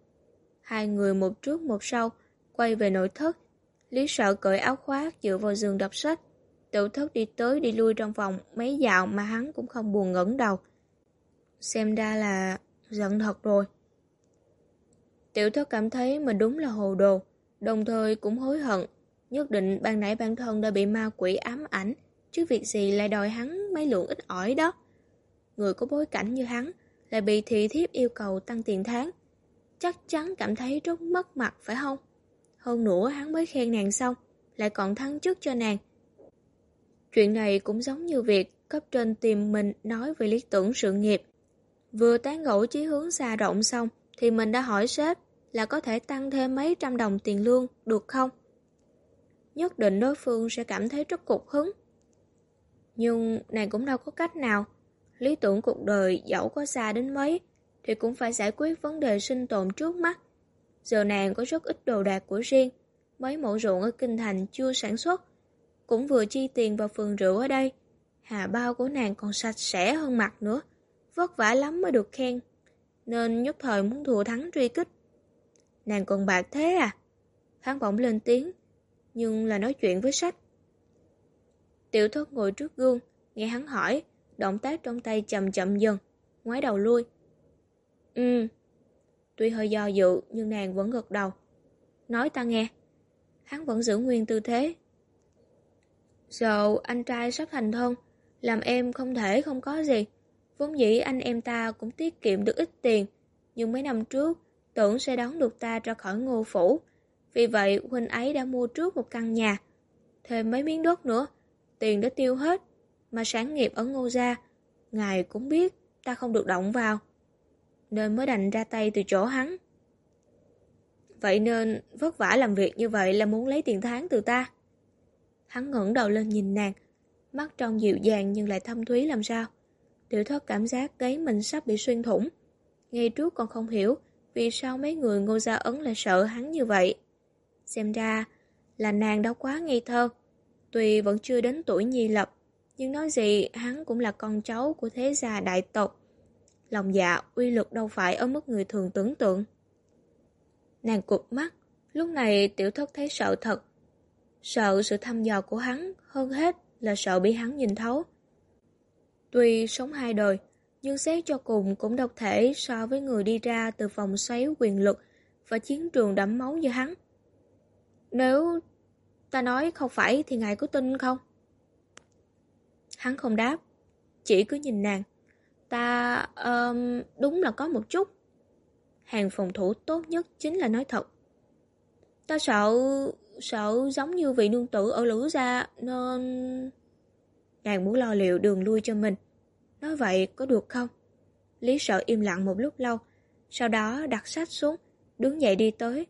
Hai người một trước một sau, quay về nội thất. Lý sợ cởi áo khoác dựa vào giường đọc sách. Tiểu thất đi tới đi lui trong phòng mấy dạo mà hắn cũng không buồn ngẩng đầu. Xem ra là giận thật rồi. Tiểu thất cảm thấy mình đúng là hồ đồ, đồng thời cũng hối hận. Nhất định ban nãy bản thân đã bị ma quỷ ám ảnh, chứ việc gì lại đòi hắn mấy lượng ít ỏi đó. Người có bối cảnh như hắn lại bị thị thiếp yêu cầu tăng tiền tháng. Chắc chắn cảm thấy rất mất mặt phải không? Hơn nữa hắn mới khen nàng xong, lại còn thăng chức cho nàng. Chuyện này cũng giống như việc cấp trên tìm mình nói về lý tưởng sự nghiệp. Vừa tán gẫu chí hướng xa rộng xong, thì mình đã hỏi sếp là có thể tăng thêm mấy trăm đồng tiền lương, được không? Nhất định đối phương sẽ cảm thấy rất cục hứng. Nhưng nàng cũng đâu có cách nào. Lý tưởng cuộc đời dẫu có xa đến mấy, thì cũng phải giải quyết vấn đề sinh tồn trước mắt. Giờ nàng có rất ít đồ đạc của riêng, mấy mẫu ruộng ở Kinh Thành chưa sản xuất, cũng vừa chi tiền vào phường rượu ở đây. Hà bao của nàng còn sạch sẽ hơn mặt nữa, vất vả lắm mới được khen nên nhất thời muốn thua thắng truy kích. Nàng còn bạc thế à? Hắn bỗng lên tiếng, nhưng là nói chuyện với sách. Tiểu thất ngồi trước gương, nghe hắn hỏi, động tác trong tay chậm chậm dần, ngoái đầu lui. Ừ, tuy hơi do dự nhưng nàng vẫn gật đầu. Nói ta nghe. Hắn vẫn giữ nguyên tư thế. Giờ anh trai sắp thành thân, làm em không thể không có gì. Vốn dĩ anh em ta cũng tiết kiệm được ít tiền, nhưng mấy năm trước tưởng sẽ đón được ta ra khỏi ngô phủ. Vì vậy huynh ấy đã mua trước một căn nhà, thêm mấy miếng đất nữa, tiền đã tiêu hết. Mà sáng nghiệp ở ngô gia, ngài cũng biết ta không được động vào, nên mới đành ra tay từ chỗ hắn. Vậy nên vất vả làm việc như vậy là muốn lấy tiền tháng từ ta. Hắn ngẩng đầu lên nhìn nàng, mắt trong dịu dàng nhưng lại thâm thúy làm sao. Tiểu thất cảm giác gáy mình sắp bị xuyên thủng. Ngay trước còn không hiểu vì sao mấy người ngô gia ấn lại sợ hắn như vậy. Xem ra là nàng đã quá ngây thơ. Tuy vẫn chưa đến tuổi nhi lập, nhưng nói gì hắn cũng là con cháu của thế gia đại tộc. Lòng dạ uy lực đâu phải ở mức người thường tưởng tượng. Nàng cụp mắt, lúc này tiểu thất thấy sợ thật. Sợ sự thăm dò của hắn hơn hết là sợ bị hắn nhìn thấu. Tuy sống hai đời, nhưng xét cho cùng cũng độc thể so với người đi ra từ vòng xoáy quyền lực và chiến trường đẫm máu như hắn. Nếu ta nói không phải thì ngài có tin không? Hắn không đáp, chỉ cứ nhìn nàng. Ta, um, đúng là có một chút. Hàng phòng thủ tốt nhất chính là nói thật. Ta sợ, sợ giống như vị nương tử ở lũ ra nên... Nàng muốn lo liệu đường lui cho mình. Nói vậy có được không? Lý sợ im lặng một lúc lâu, sau đó đặt sách xuống, đứng dậy đi tới,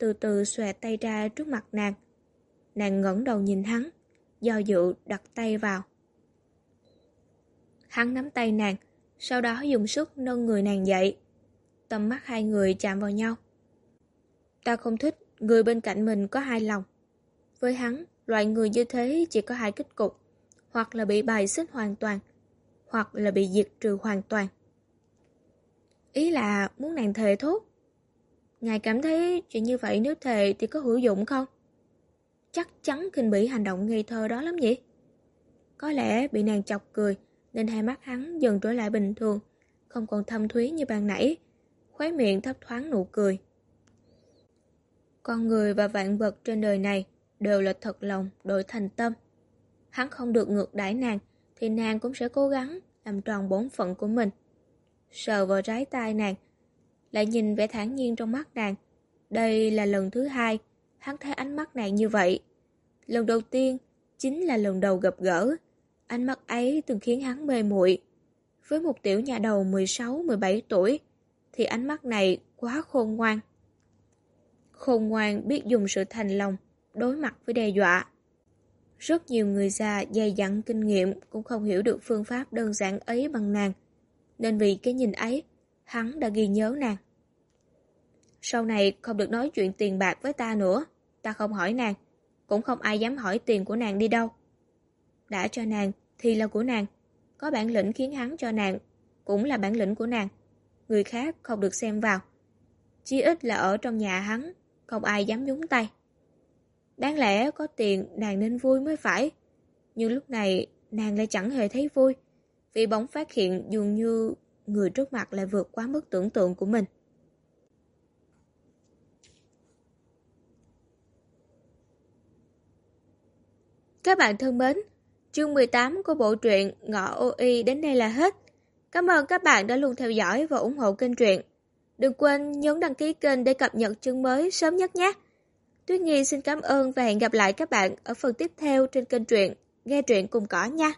từ từ xòe tay ra trước mặt nàng. Nàng ngẩng đầu nhìn hắn, do dự đặt tay vào. Hắn nắm tay nàng, sau đó dùng sức nâng người nàng dậy. Tầm mắt hai người chạm vào nhau. Ta không thích người bên cạnh mình có hai lòng. Với hắn, loại người như thế chỉ có hai kết cục, hoặc là bị bài xích hoàn toàn, hoặc là bị diệt trừ hoàn toàn. Ý là muốn nàng thề thốt. Ngài cảm thấy chuyện như vậy nếu thề thì có hữu dụng không? Chắc chắn kinh bỉ hành động ngây thơ đó lắm nhỉ? Có lẽ bị nàng chọc cười nên hai mắt hắn dần trở lại bình thường, không còn thâm thúy như ban nãy, khóe miệng thấp thoáng nụ cười. Con người và vạn vật trên đời này đều là thật lòng đổi thành tâm. Hắn không được ngược đãi nàng thì nàng cũng sẽ cố gắng làm tròn bổn phận của mình. Sờ vào trái tai nàng, lại nhìn vẻ thản nhiên trong mắt nàng. Đây là lần thứ hai hắn thấy ánh mắt nàng như vậy. Lần đầu tiên chính là lần đầu gặp gỡ. Ánh mắt ấy từng khiến hắn mê muội. Với một tiểu nhà đầu 16-17 tuổi, thì ánh mắt này quá khôn ngoan. Khôn ngoan biết dùng sự thành lòng, đối mặt với đe dọa. Rất nhiều người già dày dặn kinh nghiệm cũng không hiểu được phương pháp đơn giản ấy bằng nàng. Nên vì cái nhìn ấy, hắn đã ghi nhớ nàng. Sau này không được nói chuyện tiền bạc với ta nữa. Ta không hỏi nàng. Cũng không ai dám hỏi tiền của nàng đi đâu. Đã cho nàng thì là của nàng. Có bản lĩnh khiến hắn cho nàng cũng là bản lĩnh của nàng. Người khác không được xem vào. Chí ít là ở trong nhà hắn, không ai dám nhúng tay. Đáng lẽ có tiền nàng nên vui mới phải. Nhưng lúc này nàng lại chẳng hề thấy vui. Vì bóng phát hiện dường như người trước mặt lại vượt quá mức tưởng tượng của mình. Các bạn thân mến, chương 18 của bộ truyện Ngọ OI đến đây là hết. Cảm ơn các bạn đã luôn theo dõi và ủng hộ kênh truyện. Đừng quên nhấn đăng ký kênh để cập nhật chương mới sớm nhất nhé. Tuyết Nhi xin cảm ơn và hẹn gặp lại các bạn ở phần tiếp theo trên kênh truyện Nghe truyện cùng cỏ nha.